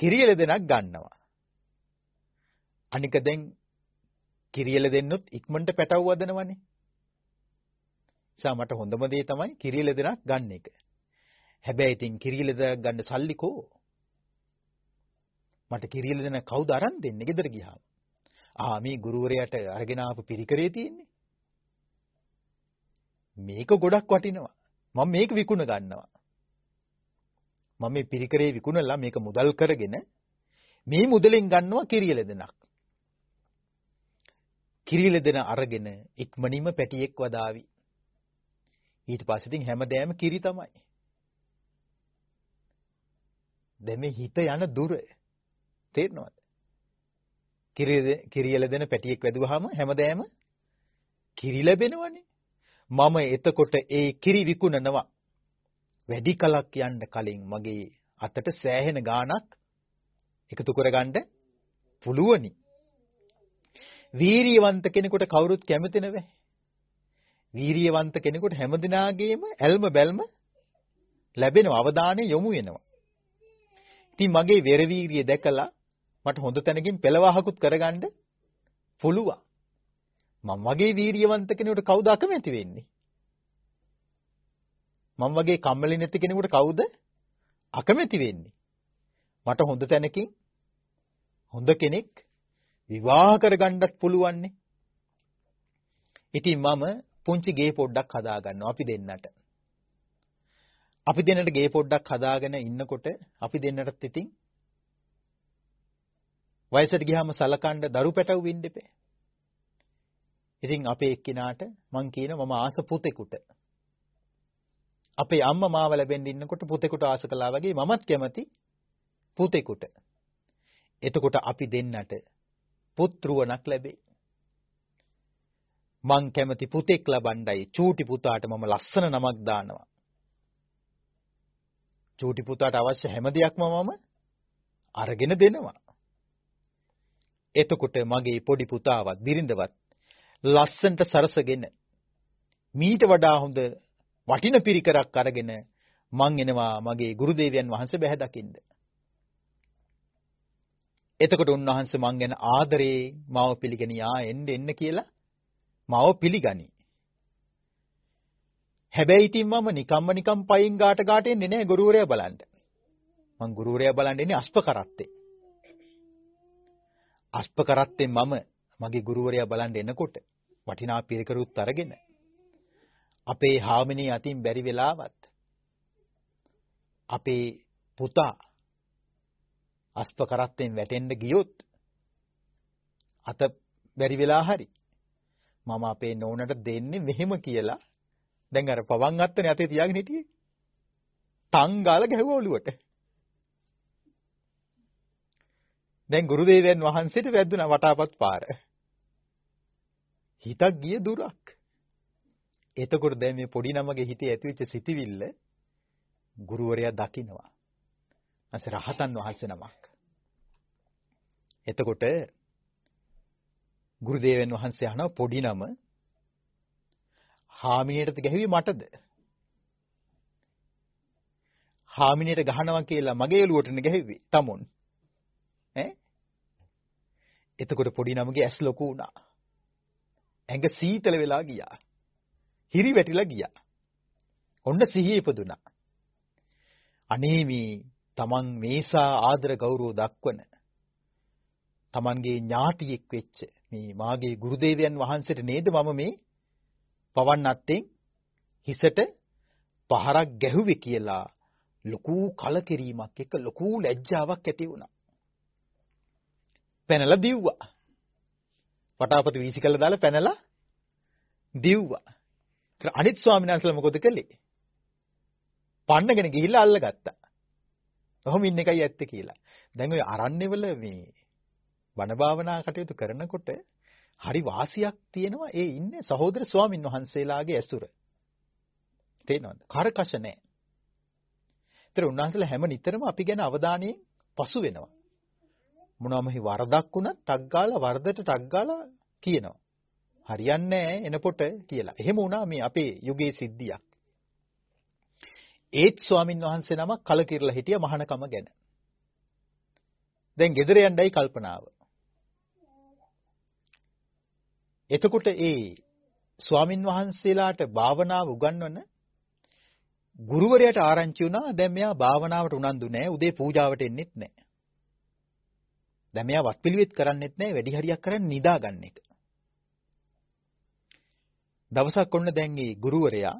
කිරියල දෙනක් ගන්නවා. අනික දැන් කිරියල දෙන්නොත් ඉක්මනට පැටව වදනවනේ. නිසා මට හොඳම දේ තමයි කිරියල දෙනක් ගන්න එක. හැබැයි ඉතින් කිරියල දෙනක් ගන්න සල්ලි කෝ? මට කිරියල දෙන කවුද අරන් දෙන්නේ ගෙදර ගියාම? ආ මේ ගුරුවරයාට අරගෙන ආපු පිරිකරේ තියෙන්නේ. මේක ගොඩක් වටිනවා. මම මේක විකුණ ගන්නවා. මම මේ පිරිකරේ විකුණලා මේක මුදල් කරගෙන මේ මුදලෙන් ගන්නවා කිරියල දෙනක්. කිරියල දෙන අරගෙන ඉක්මනින්ම පැටියෙක් වදාවි. ඊට පස්සේ ඉතින් හැමදේම කිරි තමයි. දැන් මේ හිත යන දුර තේරෙනවද? කිරියල දෙන පැටියෙක් වැදුවාම හැමදේම කිරි ලැබෙනවනේ. මම එතකොට ඒ කිරි විකුණනවා. වැඩි කලක් යන්න කලින් මගේ අතට සෑහෙන ගාණක් එකතු කරගන්න පුළුවනි. වීරියවන්ත කෙනෙකුට කවුරුත් කැමති නැවේ. වීරියවන්ත කෙනෙකුට හැමදිනාගේම ඇල්ම බැල්ම ලැබෙනවා අවධානය යොමු වෙනවා. ඉතින් මගේ වෙර වීරිය දැකලා මට හොඳ තැනකින් පෙළවහකුත් කරගන්න පුළුවන්. මම වගේ වීරියවන්ත කෙනෙකුට කවුද අකමැති වෙන්නේ? මම වගේ කම්මැලි නැති කෙනෙකුට කවුද අකමැති වෙන්නේ? මට හොඳ තැනකින් හොඳ කෙනෙක් විවාහ කරගන්නත් පුළුවන්නේ. ඉතින් මම පුංචි ගේ පොඩ්ඩක් හදා ගන්නවා අපි දෙන්නට. අපි දෙන්නට ගේ පොඩ්ඩක් හදාගෙන ඉන්නකොට අපි දෙන්නටත් ඉතින් වයසට ගියාම සලකන්න දරු පැටවු වෙන්න එපේ. ඉතින් අපේ එක්කිනාට මං කියන මම ආස පුතෙකුට. අපේ අම්මා මාව ලැබෙන්න ඉන්නකොට පුතෙකුට ආස කළා වගේ මමත් කැමති පුතෙකුට. එතකොට අපි දෙන්නට පුත්රුවණක් ලැබේ. මං කැමති පුතෙක් ලබණ්ඩයි චූටි පුතාට මම ලස්සන නමක් දානවා. චූටි පුතාට අවශ්‍ය හැම දෙයක්ම මම අරගෙන දෙනවා. එතකොට මගේ පොඩි පුතාවත් බිරිඳවත් ලස්සන්ට සරසගෙන මීට වඩා හොඳ වටින පිරිකරක් අරගෙන මං එනවා මගේ ගුරුදේවයන් වහන්සේ බැහැ දකින්න. එතකොට උන්වහන්සේ මං ගැන ආදරේ මාව පිළිගනියා එන්න එන්න කියලා මාව පිළිගනි. හැබැයි ඉතින් මම නිකම්ම නිකම් පයින් ගාට ගාට එන්නේ නැහැ ගුරුවරයා බලන්න. මං ගුරුවරයා බලන්න එන්නේ අස්ප කරත්තේ. අස්ප කරත්තේ මම මගේ ගුරුවරයා බලන්න එනකොට වටිනා පිරිකරුත් අරගෙන අපේ හාමිනේ අතින් බැරි වෙලාවත් අපේ පුතා අස්ප කරත්තෙන් වැටෙන්න ගියොත් අත බැරි වෙලා හරි මම අපේ නෝනට දෙන්නේ මෙහෙම කියලා. දැන් අර පවන් අත්තනේ අතේ තියාගෙන හිටියේ. තං ගාලා ගැහුවා ඔළුවට. දැන් ගුරුදේවයන් වහන්සේට වැද්දුනා වටාපත් පාර. හිතක් ගිය දුරක්. එතකොට දැන් මේ පොඩි නමගේ හිතේ ඇතිවෙච්ච සිතිවිල්ල ගුරුවරයා දකිනවා. නැස රහතන් වහන්සේ නමක්. එතකොට ගුරුදේවයන් වහන්සේ අහනවා පොඩි නම හාමිනියටද ගැහුවේ මටද? හාමිනියට ගහනවා කියලා මගේ එළුවටනේ ගැහුවේ තමුන්. ඈ? එතකොට පොඩි නමගේ ඇස් ලොකු වුණා. ඇඟ සීතල වෙලා ගියා. හිරි වැටිලා ගියා. ඔන්න සිහිය ඉපදුනා. අනේ මේ තමන් මේසා ආදර ගෞරව දක්වන තමන්ගේ ඥාතියෙක් වෙච්ච මේ මාගේ ගුරුදේවයන් වහන්සේට නේද මම මේ පවන්නත්තෙන් හිසට පහරක් ගැහුවේ කියලා ලොකු කලකිරීමක් එක්ක ලොකු ලැජ්ජාවක් ඇති වුණා. පැනලා දිව්වා. වටාපත වීසි කළා දාලා පැනලා දිව්වා. අනිත් ස්වාමීන් වහන්සේලා මොකද කළේ? පන්නගෙන ගිහිල්ලා අල්ලගත්තා. ඔහොම ඉන්න එකයි ඇත්තේ කියලා. දැන් ඔය අරන්නේවල මේ බණ භාවනා කටයුතු කරනකොට හරි වාසියක් තියෙනවා ඒ ඉන්නේ සහෝදර ස්වාමින් වහන්සේලාගේ ඇසුර. තේනවද? කරකශ නැහැ. ඒතර උන්වහන්සේලා හැම නිතරම අපි ගැන අවධානයෙන් පසු වෙනවා. මොනවාම හි වරදක් වුණත් ටක් ගාලා වරදට ටක් ගාලා කියනවා. හරියන්නේ නැහැ එනකොට කියලා. එහෙම වුණා මේ අපේ යුගයේ සිද්ධියක්. ඒත් ස්වාමින් වහන්සේ නමක් කලකිරලා හිටිය මහානකම ගැන. දැන් ගෙදර යන්නයි කල්පනාව. එතකොට ඒ ස්වාමින් වහන්සේලාට භාවනාව උගන්වන ගුරුවරයාට ආරංචි වුණා දැන් මෙයා භාවනාවට උනන්දු නැහැ උදේ පූජාවට එන්නෙත් නැහැ. දැන් මෙයා වත්පිළිවෙත් කරන්නෙත් නැහැ වැඩි හරියක් කරන් නිදාගන්න එක. දවසක් ඔන්න දැන් මේ ගුරුවරයා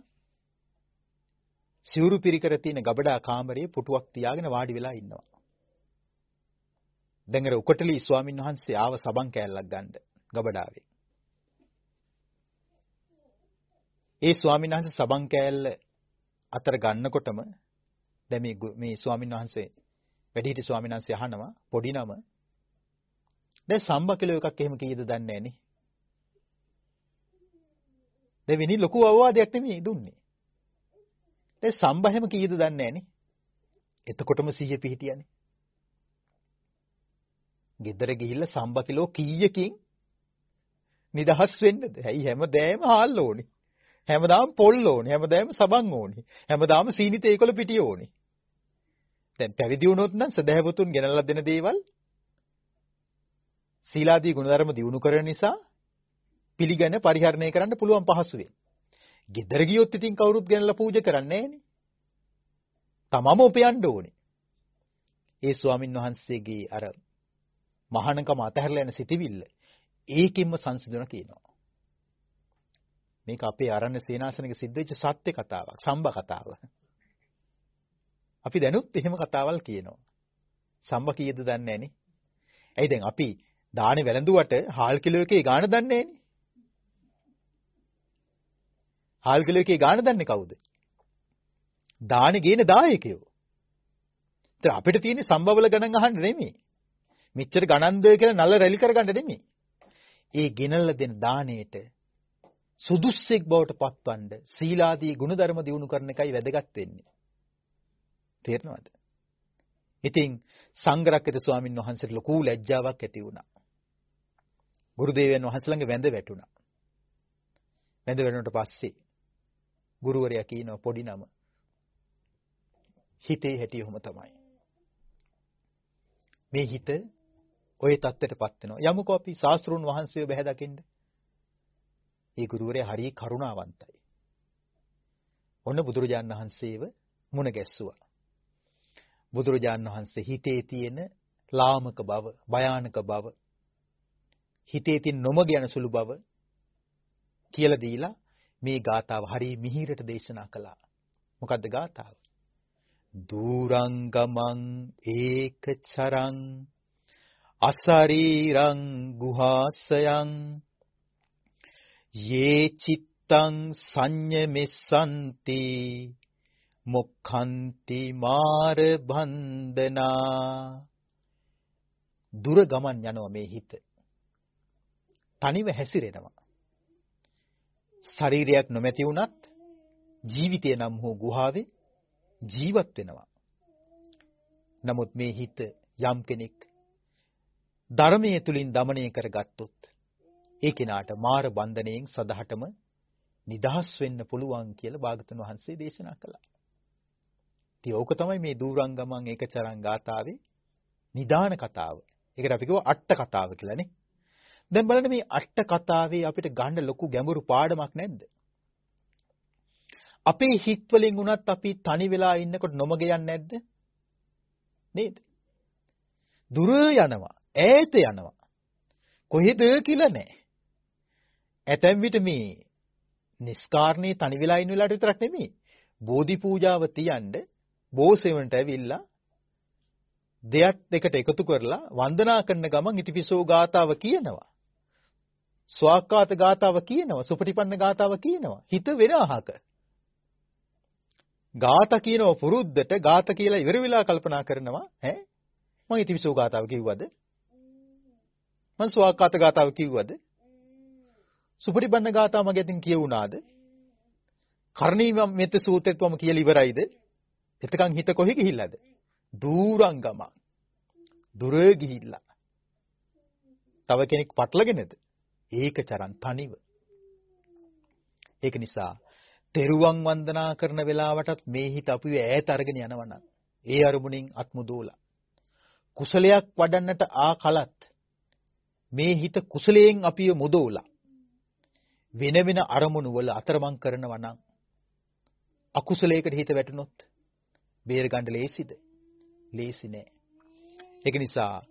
සිවුරු පිරිකර තියෙන ගබඩා කාමරයේ පුටුවක් තියාගෙන වාඩි වෙලා ඉන්නවා. දැන් අර උකටලි ස්වාමින් වහන්සේ ආව සබන් කෑල්ලක් ගන්න ගබඩාවේ. ඒ ස්වාමීන් වහන්සේ සබන් කෑල්ල අතර ගන්නකොටම දැන් මේ මේ ස්වාමීන් වහන්සේ වැඩිහිටි ස්වාමීන් වහන්සේ අහනවා පොඩි නම. දැන් සම්බ කිලෝ එකක් එහෙම කීයද දන්නේ නැහනේ. දැන් විනි ලොකු අවවාදයක් නෙමෙයි දුන්නේ. දැන් සම්බ හැම කීයද දන්නේ නැහනේ. එතකොටම 100 පිහිටියනේ. ගෙදර ගිහිල්ලා සම්බ කිලෝ කීයකින් නිදහස් වෙන්නද? ඇයි හැමදේම හාල් ඕනේ. හැමදාම පොල් ඕනේ. හැමදාම සබන් ඕනේ. හැමදාම සීනි තේකොළ පිටිය ඕනේ. දැන් පැවිදි වුණොත් නම් සදහැවතුන් ගෙනල්ලා දෙන දේවල් සීලාදී ගුණධර්ම දිනු කරන නිසා පිළිගෙන පරිහරණය කරන්න පුළුවන් පහසුවෙන්. ගෙදර ගියොත් ඉතින් කවුරුත් ගෙනල්ලා පූජා කරන්නේ නැහනේ. තමම උපයන්න ඕනේ. ඒ ස්වාමින් වහන්සේගේ අර මහානකම අතහැරලා යන සිටිවිල්ල ඒකින්ම සංසිඳුණ කියනවා. මේක අපේ ආරණ්‍ය සේනාසනක සිද්ධ වෙච්ච සත්‍ය කතාවක්, සම්බ කතාව. අපි දැනුත් එහෙම කතාවල් කියනවා. සම්බ කීයද දන්නේ නැනේ. ඇයි දැන් අපි දානේ වැළඳුවට හාල් කිලෝ එකේ ගාණ දන්නේ නැනේ. හාල් කිලෝ එකේ ගාණ දන්නේ කවුද? දානේ ගේන දායකයෝ. ඒතර අපිට තියෙන්නේ සම්බවල ගණන් අහන්න නෙමෙයි. මෙච්චර ගණන්ද කියලා නල රැලි කරගන්න නෙමෙයි. ඒ ගෙනල්ලා දෙන දාණයට සුදුස්සෙක් බවට පත්වන්න සීලාදී ගුණධර්ම දියුණු කරන එකයි වැදගත් වෙන්නේ. තේරෙනවද? ඉතින් සංගරක්කිත ස්වාමින් වහන්සේට ලොකු ලැජ්ජාවක් ඇති වුණා. ගුරුදේවයන් වහන්සේ ළඟ වැඳ වැටුණා. වැඳ වැටුණට පස්සේ ගුරුවරයා කියනවා පොඩි නම හිතේ හැටි ඔහම තමයි. මේ හිත ඔය தත්ත්වයටපත් වෙනවා. යමුකෝ අපි සාස්ෘන් වහන්සේව බැහැ දකින්නේ ඒ ගුරුවරයා හරිය කරුණාවන්තයි. ඔන්න බුදුරජාන් වහන්සේව මුණ ගැස්සුවා. බුදුරජාන් වහන්සේ හිතේ තියෙන ලාමක බව, භයානක බව, හිතේ තියෙන නොමග යන සුළු බව කියලා දීලා මේ ගාතාව හරිය මිහිරට දේශනා කළා. මොකද්ද ගාතාව? දූරංගමං ඒකචරං අසරීරං ගුහාසයං යේ චිත්තං සංයමෙස්සන්ති මොක්ඛන්ති මාර බන්ධනා දුර ගමන් යනවා මේ හිත. තනිව හැසිරෙනවා. ශරීරයක් නොමැති වුණත් ජීවිතය නම් හෝ ගුහාවේ ජීවත් වෙනවා. නමුත් මේ හිත යම් කෙනෙක් ධර්මයේ තුලින් দমনය කරගත්තොත් ඒ කෙනාට මාර බන්ධණයෙන් සදහටම නිදහස් වෙන්න පුළුවන් කියලා භාගතුන් වහන්සේ දේශනා කළා. ඉතින් ඕක තමයි මේ දූරංගමං ඒකචරං ගාථාවේ නිදාන කතාව. ඒකට අපි කිව්ව අට කතාව කියලානේ. දැන් බලන්න මේ අට කතාවේ අපිට ගන්න ලොකු ගැඹුරු පාඩමක් නැද්ද? අපේ හිත් වලින් උනත් අපි තනි වෙලා ඉන්නකොට නොමග යන්නේ නැද්ද? නේද? දුර යනවා, ඈත යනවා. කොහෙද කියලා නැහැ. ඇතැම් විට මේ නිස්කාරණේ තනි වෙලා ඉන්න වෙලාවට විතරක් නෙමෙයි. බෝධි පූජාව තියන්න බෝසෙවන්ට ඇවිල්ලා දෙයක් දෙකට එකතු කරලා වන්දනා කරන ගමන් ඉතිපිසෝ ගාතාව කියනවා. ස්වාක්කාත ගාතාව කියනවා. සුපටිපන්න ගාතාව කියනවා. හිත වෙන අහක. ගාත කියනව පුරුද්දට ගාත කියලා ඉවර වෙලා කල්පනා කරනවා ඈ මම ඉතිපිසෝ ගාතාව කිව්වද මම ස්වාක්කාත ගාතාව කිව්වද සුපටිපන්න ගාතාව මගේ අතින් කියවුණාද? කරණී මෙත් සූත්‍රෙත් මම කියලා ඉවරයිද? එතකන් හිත කොහෙ ගිහිල්ලාද? දූරංගම. දුර ගිහිල්ලා. තව කෙනෙක් පටලගෙනද? ඒක චරන් තනිව. ඒක නිසා තෙරුවන් වන්දනා කරන වෙලාවටත් මේ හිත අපිව ඈත අරගෙන යනවනම් ඒ අරමුණෙන් අත්මුදෝලා කුසලයක් වඩන්නට ආ කලත් මේ හිත කුසලයෙන් අපිව මුදෝලා. වෙන වෙන අරමුණු වල අතරමං කරනවා නම් අකුසලයකට හිත වැටුනොත් බේර ගන්න ලේසිද? ලේසි නෑ. ඒක නිසා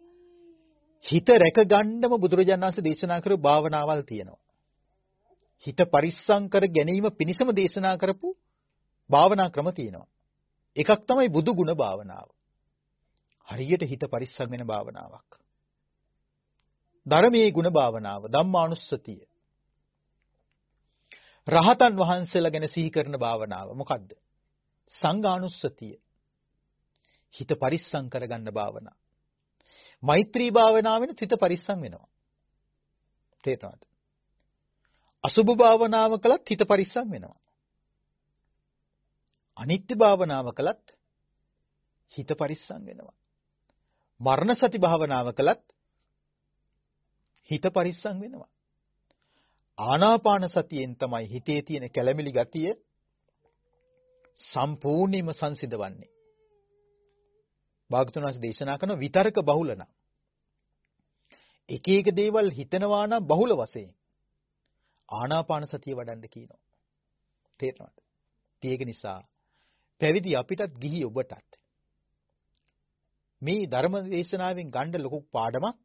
හිත රැක ගන්නම බුදුරජාණන් වහන්සේ දේශනා කරපු භාවනාවල් තියෙනවා. හිත පරිස්සම් කර ගැනීම පිණිසම දේශනා කරපු භාවනා ක්‍රම තියෙනවා. එකක් තමයි බුදු ගුණ භාවනාව. හරියට හිත පරිස්සම් වෙන භාවනාවක්. ධර්මයේ ගුණ භාවනාව, ධම්මානුස්සතිය. රහතන් වහන්සේලා ගැන සිහි කරන භාවනාව මොකද්ද? සංඝානුස්සතිය. හිත පරිස්සම් කරගන්න භාවනාව. මෛත්‍රී භාවනාවෙන් හිත පරිස්සම් වෙනවා. තේරෙනවද? අසුභ භාවනාව කළත් හිත පරිස්සම් වෙනවා. අනිත්‍ය භාවනාව කළත් හිත පරිස්සම් වෙනවා. මරණ සති භාවනාව කළත් හිත පරිස්සම් වෙනවා. ආනාපාන සතියෙන් තමයි හිතේ තියෙන කැළමිලි ගතිය සම්පූර්ණයෙන්ම සංසිඳවන්නේ. භාගතුනාස් දේශනා කරන විතර්ක බහුල නම් එක එක දේවල් හිතනවා නම් බහුල වශයෙන් ආනාපාන සතිය වඩන්න කියනවා. තේරෙනවද? ඒක නිසා පැවිදි අපිටත් ගිහි ඔබටත් මේ ධර්ම දේශනාවෙන් ගන්න ලොකු පාඩමක්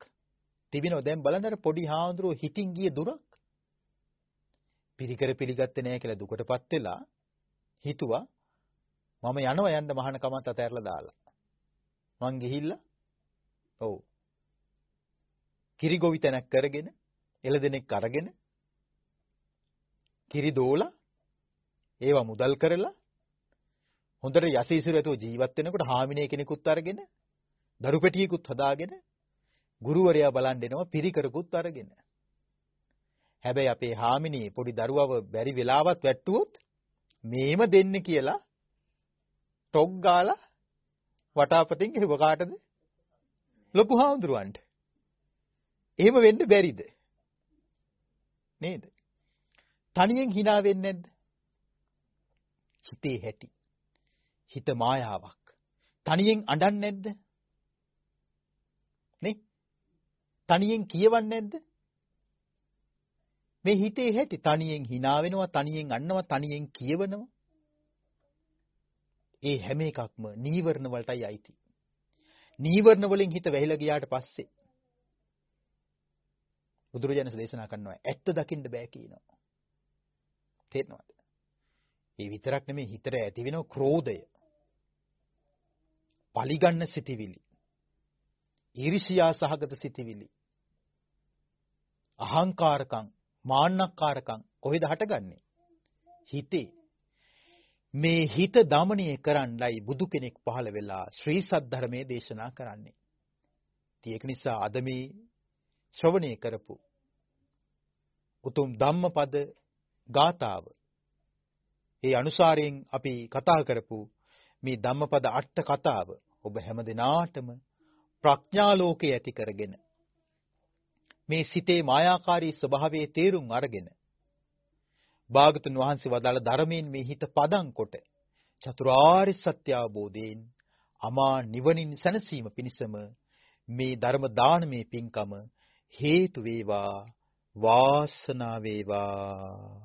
තිබෙනවා. දැන් බලන්න පොඩි හාමුදුරුවෝ හිතින් ගිය දුරක් පිරිකර පිළිගත්තේ නැහැ කියලා දුකටපත් වෙලා හිතුවා මම යනවා යන්න මහාන කමත් අතහැරලා දාලා. මං ගිහිල්ලා ඔව් කිරිගොවි තැනක් කරගෙන එළදෙනෙක් අරගෙන කිරි දෝලා ඒවා මුදල් කරලා හොඳට යසීසිරු ඇතුව ජීවත් වෙනකොට හාමිනේ කෙනෙකුත් අරගෙන දරු පෙටියකුත් හදාගෙන ගුරුවරයා බලන් දෙනවා පිරිකරකුත් අරගෙන හැබැයි අපේ හාමිනේ පොඩි දරුවව බැරි වෙලාවත් වැට්ටුවොත් මේම දෙන්න කියලා ටොක් ගාලා වටාපතින් හෙව කාටද ලොකු හාමුදුරුවන්ට එහෙම වෙන්න බැරිද නේද තනියෙන් hina වෙන්නේ නැද්ද? හිතේ හැටි. හිත මායාවක්. තනියෙන් අඬන්නේ නැද්ද? නේ? තනියෙන් කියවන්නේ නැද්ද? මේ හිතේ හැටි තනියෙන් hina වෙනවා, තනියෙන් අඬනවා, තනියෙන් කියවනවා. ඒ හැම එකක්ම නීවරණ වලටයි අයිති. නීවරණ වලින් හිත වැහිලා ගියාට පස්සේ බුදුරජාණන් දේශනා කරනවා ඇත්ත දකින්න බෑ කියනවා. තේරෙනවද? ඒ විතරක් නෙමෙයි හිතට ඇති වෙන ක්‍රෝධය. පලිගන්න සිටිවිලි. ඊර්ෂියා සහගත සිටිවිලි. අහංකාරකම්, මාන්නක්කාරකම් කොහෙද හටගන්නේ? හිතේ. මේ හිත দমনය කරන්නයි බුදු කෙනෙක් පහළ වෙලා ශ්‍රී සද්ධර්මයේ දේශනා කරන්නේ. ඉතින් ඒක නිසා අද මේ ශ්‍රවණය කරපු උතුම් ධම්මපද ගාතාව ඒ අනුසාරයෙන් අපි කතා කරපු මේ ධම්මපද අට කතාව ඔබ හැම දිනාටම ප්‍රඥා ලෝකේ ඇති කරගෙන මේ සිතේ මායාකාරී ස්වභාවයේ තේරුම් අරගෙන භාගතුන් වහන්සේ වදාළ ධර්මයෙන් මේ හිත පදම් කොට චතුරාර්ය සත්‍ය අවබෝධයෙන් අමා නිවනින් සැනසීම පිණිසම මේ ධර්ම දානමේ පින්කම හේතු වේවා වාසනා වේවා.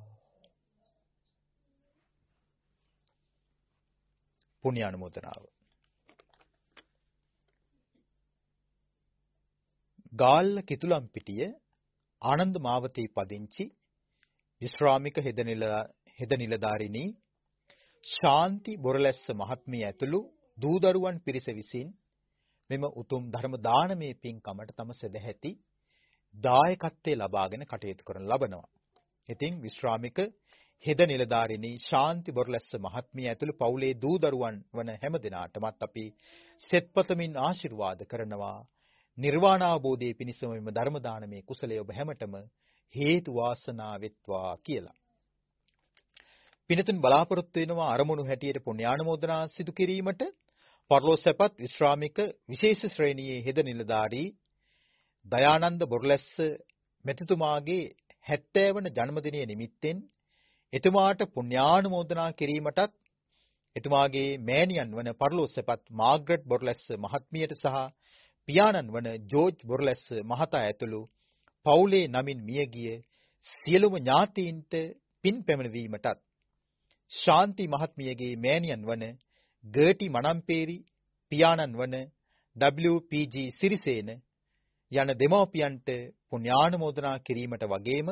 පුණ්‍ය අනුමෝදනාව. ගාල්ල කිතුලම් පිටිය ආනන්ද මාවතී පදිංචි විශ්‍රාමික හෙද නිලධාරිනී ශාන්ති බොරලැස්ස මහත්මිය ඇතුළු දූදරුවන් පිරිස විසින් මෙම උතුම් ධර්ම දානමේ පින්කමට තම සදැහැති දායකත්වයේ ලබාගෙන කටයුතු කරන ලබනවා. ඉතින් විශ්‍රාමික හෙද නිලධාරිනී ශාන්ති බොරලැස්ස මහත්මිය ඇතුළු පවුලේ දූ දරුවන් වන හැම දිනාටමත් අපි සෙත්පතමින් ආශිර්වාද කරනවා. නිර්වාණ අවබෝධයේ පිණිසම මෙම ධර්ම දානමේ කුසලයේ ඔබ හැමතෙම හේතු වාසනා වෙත්වා කියලා. පිනතුන් බලාපොරොත්තු වෙනවා අරමුණු හැටියට පුණ්‍යානුමෝදනා සිදු කිරීමට පරලෝසැපත් විශ්‍රාමික විශේෂ ශ්‍රේණියේ හෙද නිලධාරී දයානන්ද බොරලැස්ස මෙතිතුමාගේ 70 වන ජන්මදිනය නිමිත්තෙන් එතුමාට පුණ්‍යානුමෝදනා කිරීමටත් එතුමාගේ මෑණියන් වන පරලෝසැපත් මාග්‍රට් බොරලැස්ස මහත්මියට සහ පියාණන් වන ජෝර්ජ් බොරලැස්ස මහතා ඇතුළු පවුලේ නමින් මියගිය සියලුම ඥාතීන්ට පින් පැමිණවීමටත් ශාන්ති මහත්මියගේ මෑණියන් වන ගර්ටි මනම්පේරි පියාණන් වන WPG සිරිසේන යන දෙමව්පියන්ට පුණ්‍යානුමෝදනා කිරීමට වගේම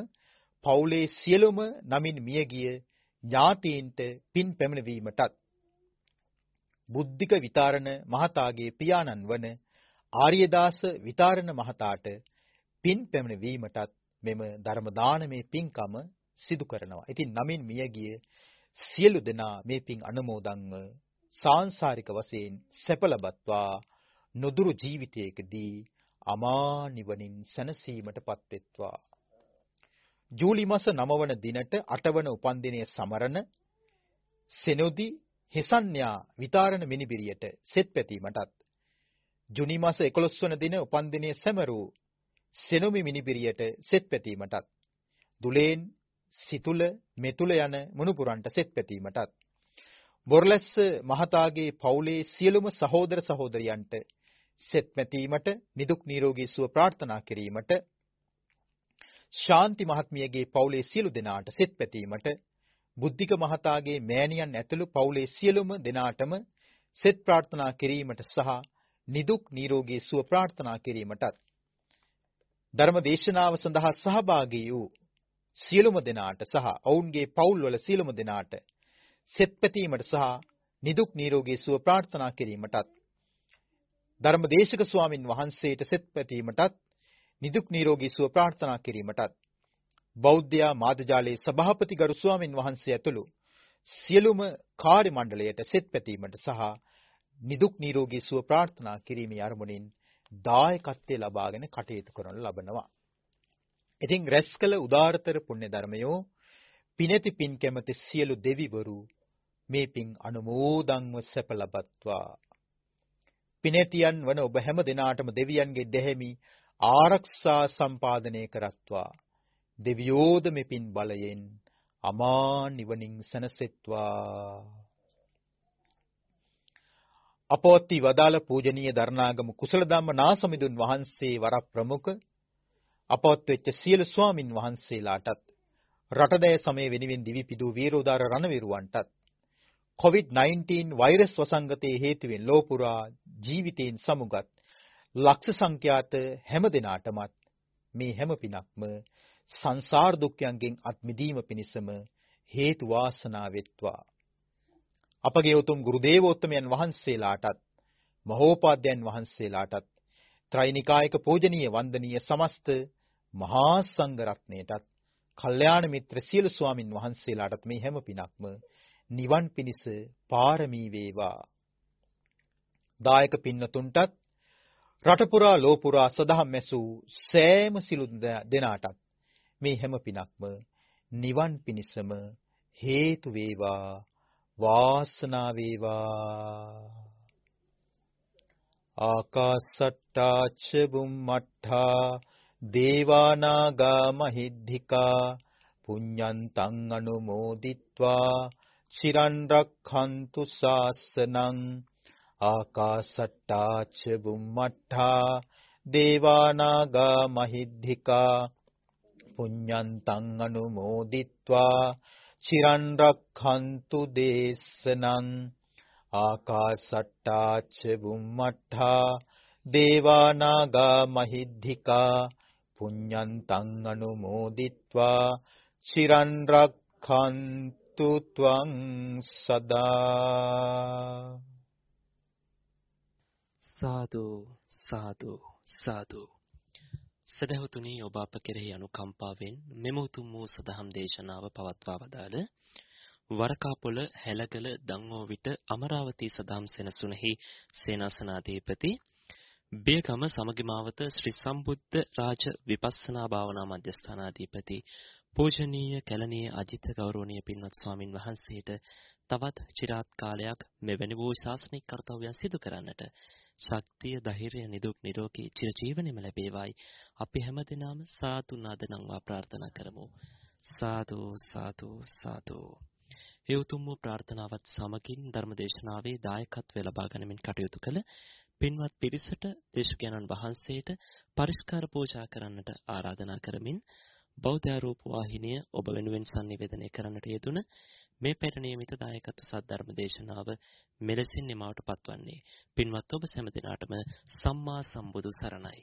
පවුලේ සියලුම නමින් මියගිය ඥාතීන්ට පින් පැමිණවීමටත් බුද්ධික විතාරණ මහතාගේ පියාණන් වන ආර්යදාස විතාරණ මහතාට පින් පැමිණවීමටත් මෙම ධර්ම දානමේ පින්කම සිදු කරනවා. ඉතින් නමින් මියගිය සියලු දෙනා මේ පින් අනුමෝදන්ව සාංශාරික වශයෙන් සැප ලබත්වා නොදුරු ජීවිතයකදී අමා නිවනින් සැනසීමටපත් වෙත්වා. ජූලි මාස 9 වන දිනට 8 වන උපන්දිනය සමරන සෙනොදි හෙසන්‍යා විතාරණ මිනිබිරියට සෙත් පැතීමටත් ජුනි මාස 11 වන දින උපන්දිනය සැමරූ සෙනොමි මිනිබිරියට සෙත් පැතීමටත් දුලේන් සිතුල මෙතුල යන මුණුපුරන්ට සෙත් පැතීමටත් බොරලැස්ස මහතාගේ පවුලේ සියලුම සහෝදර සහෝදරියන්ට සෙත් පැතීමට නිදුක් නිරෝගී සුව ප්‍රාර්ථනා කිරීමට ශාන්ති මහත්මියගේ පවුලේ සියලු දෙනාට සෙත් පැතීමට බුද්ධික මහතාගේ මෑණියන් ඇතුළු පවුලේ සියලුම දෙනාටම සෙත් ප්‍රාර්ථනා කිරීමට සහ නිදුක් නිරෝගී සුව ප්‍රාර්ථනා කිරීමටත් ධර්ම දේශනාව සඳහා සහභාගී වූ සියලුම දෙනාට සහ ඔවුන්ගේ පවුල්වල සියලුම දෙනාට සෙත් පැතීමට සහ නිදුක් නිරෝගී සුව ප්‍රාර්ථනා කිරීමටත් ධර්මදේශක ස්වාමින් වහන්සේට සෙත් පැතීමටත් නිදුක් නිරෝගී සුව ප්‍රාර්ථනා කිරීමටත් බෞද්ධයා මාධ්‍යාලයේ සභාපති ගරු ස්වාමින් වහන්සේ ඇතුළු සියලුම කාර්ය මණ්ඩලයට සෙත් පැතීමට සහ නිදුක් නිරෝගී සුව ප්‍රාර්ථනා කිරීමේ අරමුණින් දායකත්වයේ ලබාගෙන කටයුතු කරන ලබනවා. ඉතින් රැස් කළ උදාාරතර පුණ්‍ය ධර්මයෝ පිනැති පින් කැමති සියලු දෙවිවරු මේ පින් අනුමෝදන්ව සැප ලබත්වා. පිනැතියන් වන ඔබ හැම දිනාටම දෙවියන්ගේ දෙහෙමි ආරක්ෂා සම්පාදනය කරත්වා. දෙවියෝද මෙපින් බලයෙන් අමා නිවනින් සැනසෙත්වා. අපෝත්ති වදාළ පූජනීය දරණාගම කුසල ධම්ම නාසමිඳුන් වහන්සේ වර ප්‍රමුඛ අපවත් වෙච්ච සියලු ස්වාමින් වහන්සේලාටත් රටදෑ සමය වෙනුවෙන් දිවි පිදූ වීරෝදාර රණවිරුවන්ටත් COVID-19 වෛරස් වසංගතයේ හේතුවෙන් ලෝපුරා ජීවිතයෙන් සමුගත් ලක්ෂ සංඛ්‍යාත හැම දිනාටමත් මේ හැම පිනක්ම සංසාර දුක්ඛයන්ගෙන් අත් මිදීම පිණිසම හේතු වාසනා වෙත්වා. අපගේ උතුම් ගුරු දේවෝත්තමයන් වහන්සේලාටත් මහෝපාද්‍යයන් වහන්සේලාටත් ත්‍රිනිකායක පූජනීය වන්දනීය සමස්ත මහා සංඝ රත්නයටත් කල්යාණ මිත්‍ර සියලු ස්වාමින් වහන්සේලාටත් මේ හැම පිනක්ම නිවන් පිණිස පාරමී වේවා. දායක පින්නතුන්ටත් රට පුරා ලෝ පුරා සදහම් ඇසූ සෑම සිළු දෙනාටත් මේ හැම පිනක්ම නිවන් පිණිසම හේතු වේවා වාසනා වේවා ආකාසට්ටා ච බුම්මට්ටා දේවානාගා මහිද්దికා පුඤ්ඤන්තං අනුමෝදිත්වා චිරන් රක්ඛන්තු සාසනං. ආකාසට්ටා ච බුම්මට්ටා දේවානාගා මහිද්దికා පුඤ්ඤන්තං අනුමෝදිත්වා චිරන් රක්ඛන්තු දේශනං ආකාසට්ටා ච බුම්මට්ඨා දේවානාගා මහිද්దికා පුඤ්ඤන්තං අනුමෝදිත්වා චිරන් රක්ඛන්තු ත්වං සදා සාදු සාදු සාදු සදහතුනි ඔබ අප කෙරෙහි අනුකම්පාවෙන් මෙම උතුම් වූ සදහම් දේශනාව පවත්වා වදාළ වරකාපොළ හැලගල දංගෝවිට අමරාවතී සදහම් සෙනසුනෙහි සේනාසනාධිපති බේගම සමගි මාවත ශ්‍රී සම්බුද්ධ රාජ විපස්සනා භාවනා මධ්‍යස්ථානාධිපති පූජනීය කැලණියේ අජිත ගෞරවනීය පින්වත් ස්වාමින් වහන්සේට තවත් চিරාත් කාලයක් මෙවැනි වූ ශාසනික කර්තව්‍යයන් සිදු කරන්නට ශක්තිය ධෛර්යය නිදුක් නිරෝගී චිරජීවනයේම ලැබේවායි. අපි හැමදෙනාම සාතු නාදනම්වා ප්‍රාර්ථනා කරමු. සාදු සාදු සාදු. ඒ උතුම් වූ ප්‍රාර්ථනාවත් සමගින් ධර්මදේශනාවේ දායකත්වය ලබා ගනිමින් කටයුතු කළ පින්වත් පිරිසට දේශකයන්න් වහන්සේට පරිස්කාර පූජා කරන්නට ආරාධනා කරමින් බෞද්ධ ආරෝප වාහිනිය ඔබ වෙනුවෙන් sannivedanaya කරන්නට යෙදුන මේ පෙර නියමිත දායකත්ව සද්ධර්ම දේශනාව මෙලෙසින් නිමවට පත්වන්නේ පින්වත් ඔබ සෑම දිනාටම සම්මා සම්බුදු සරණයි.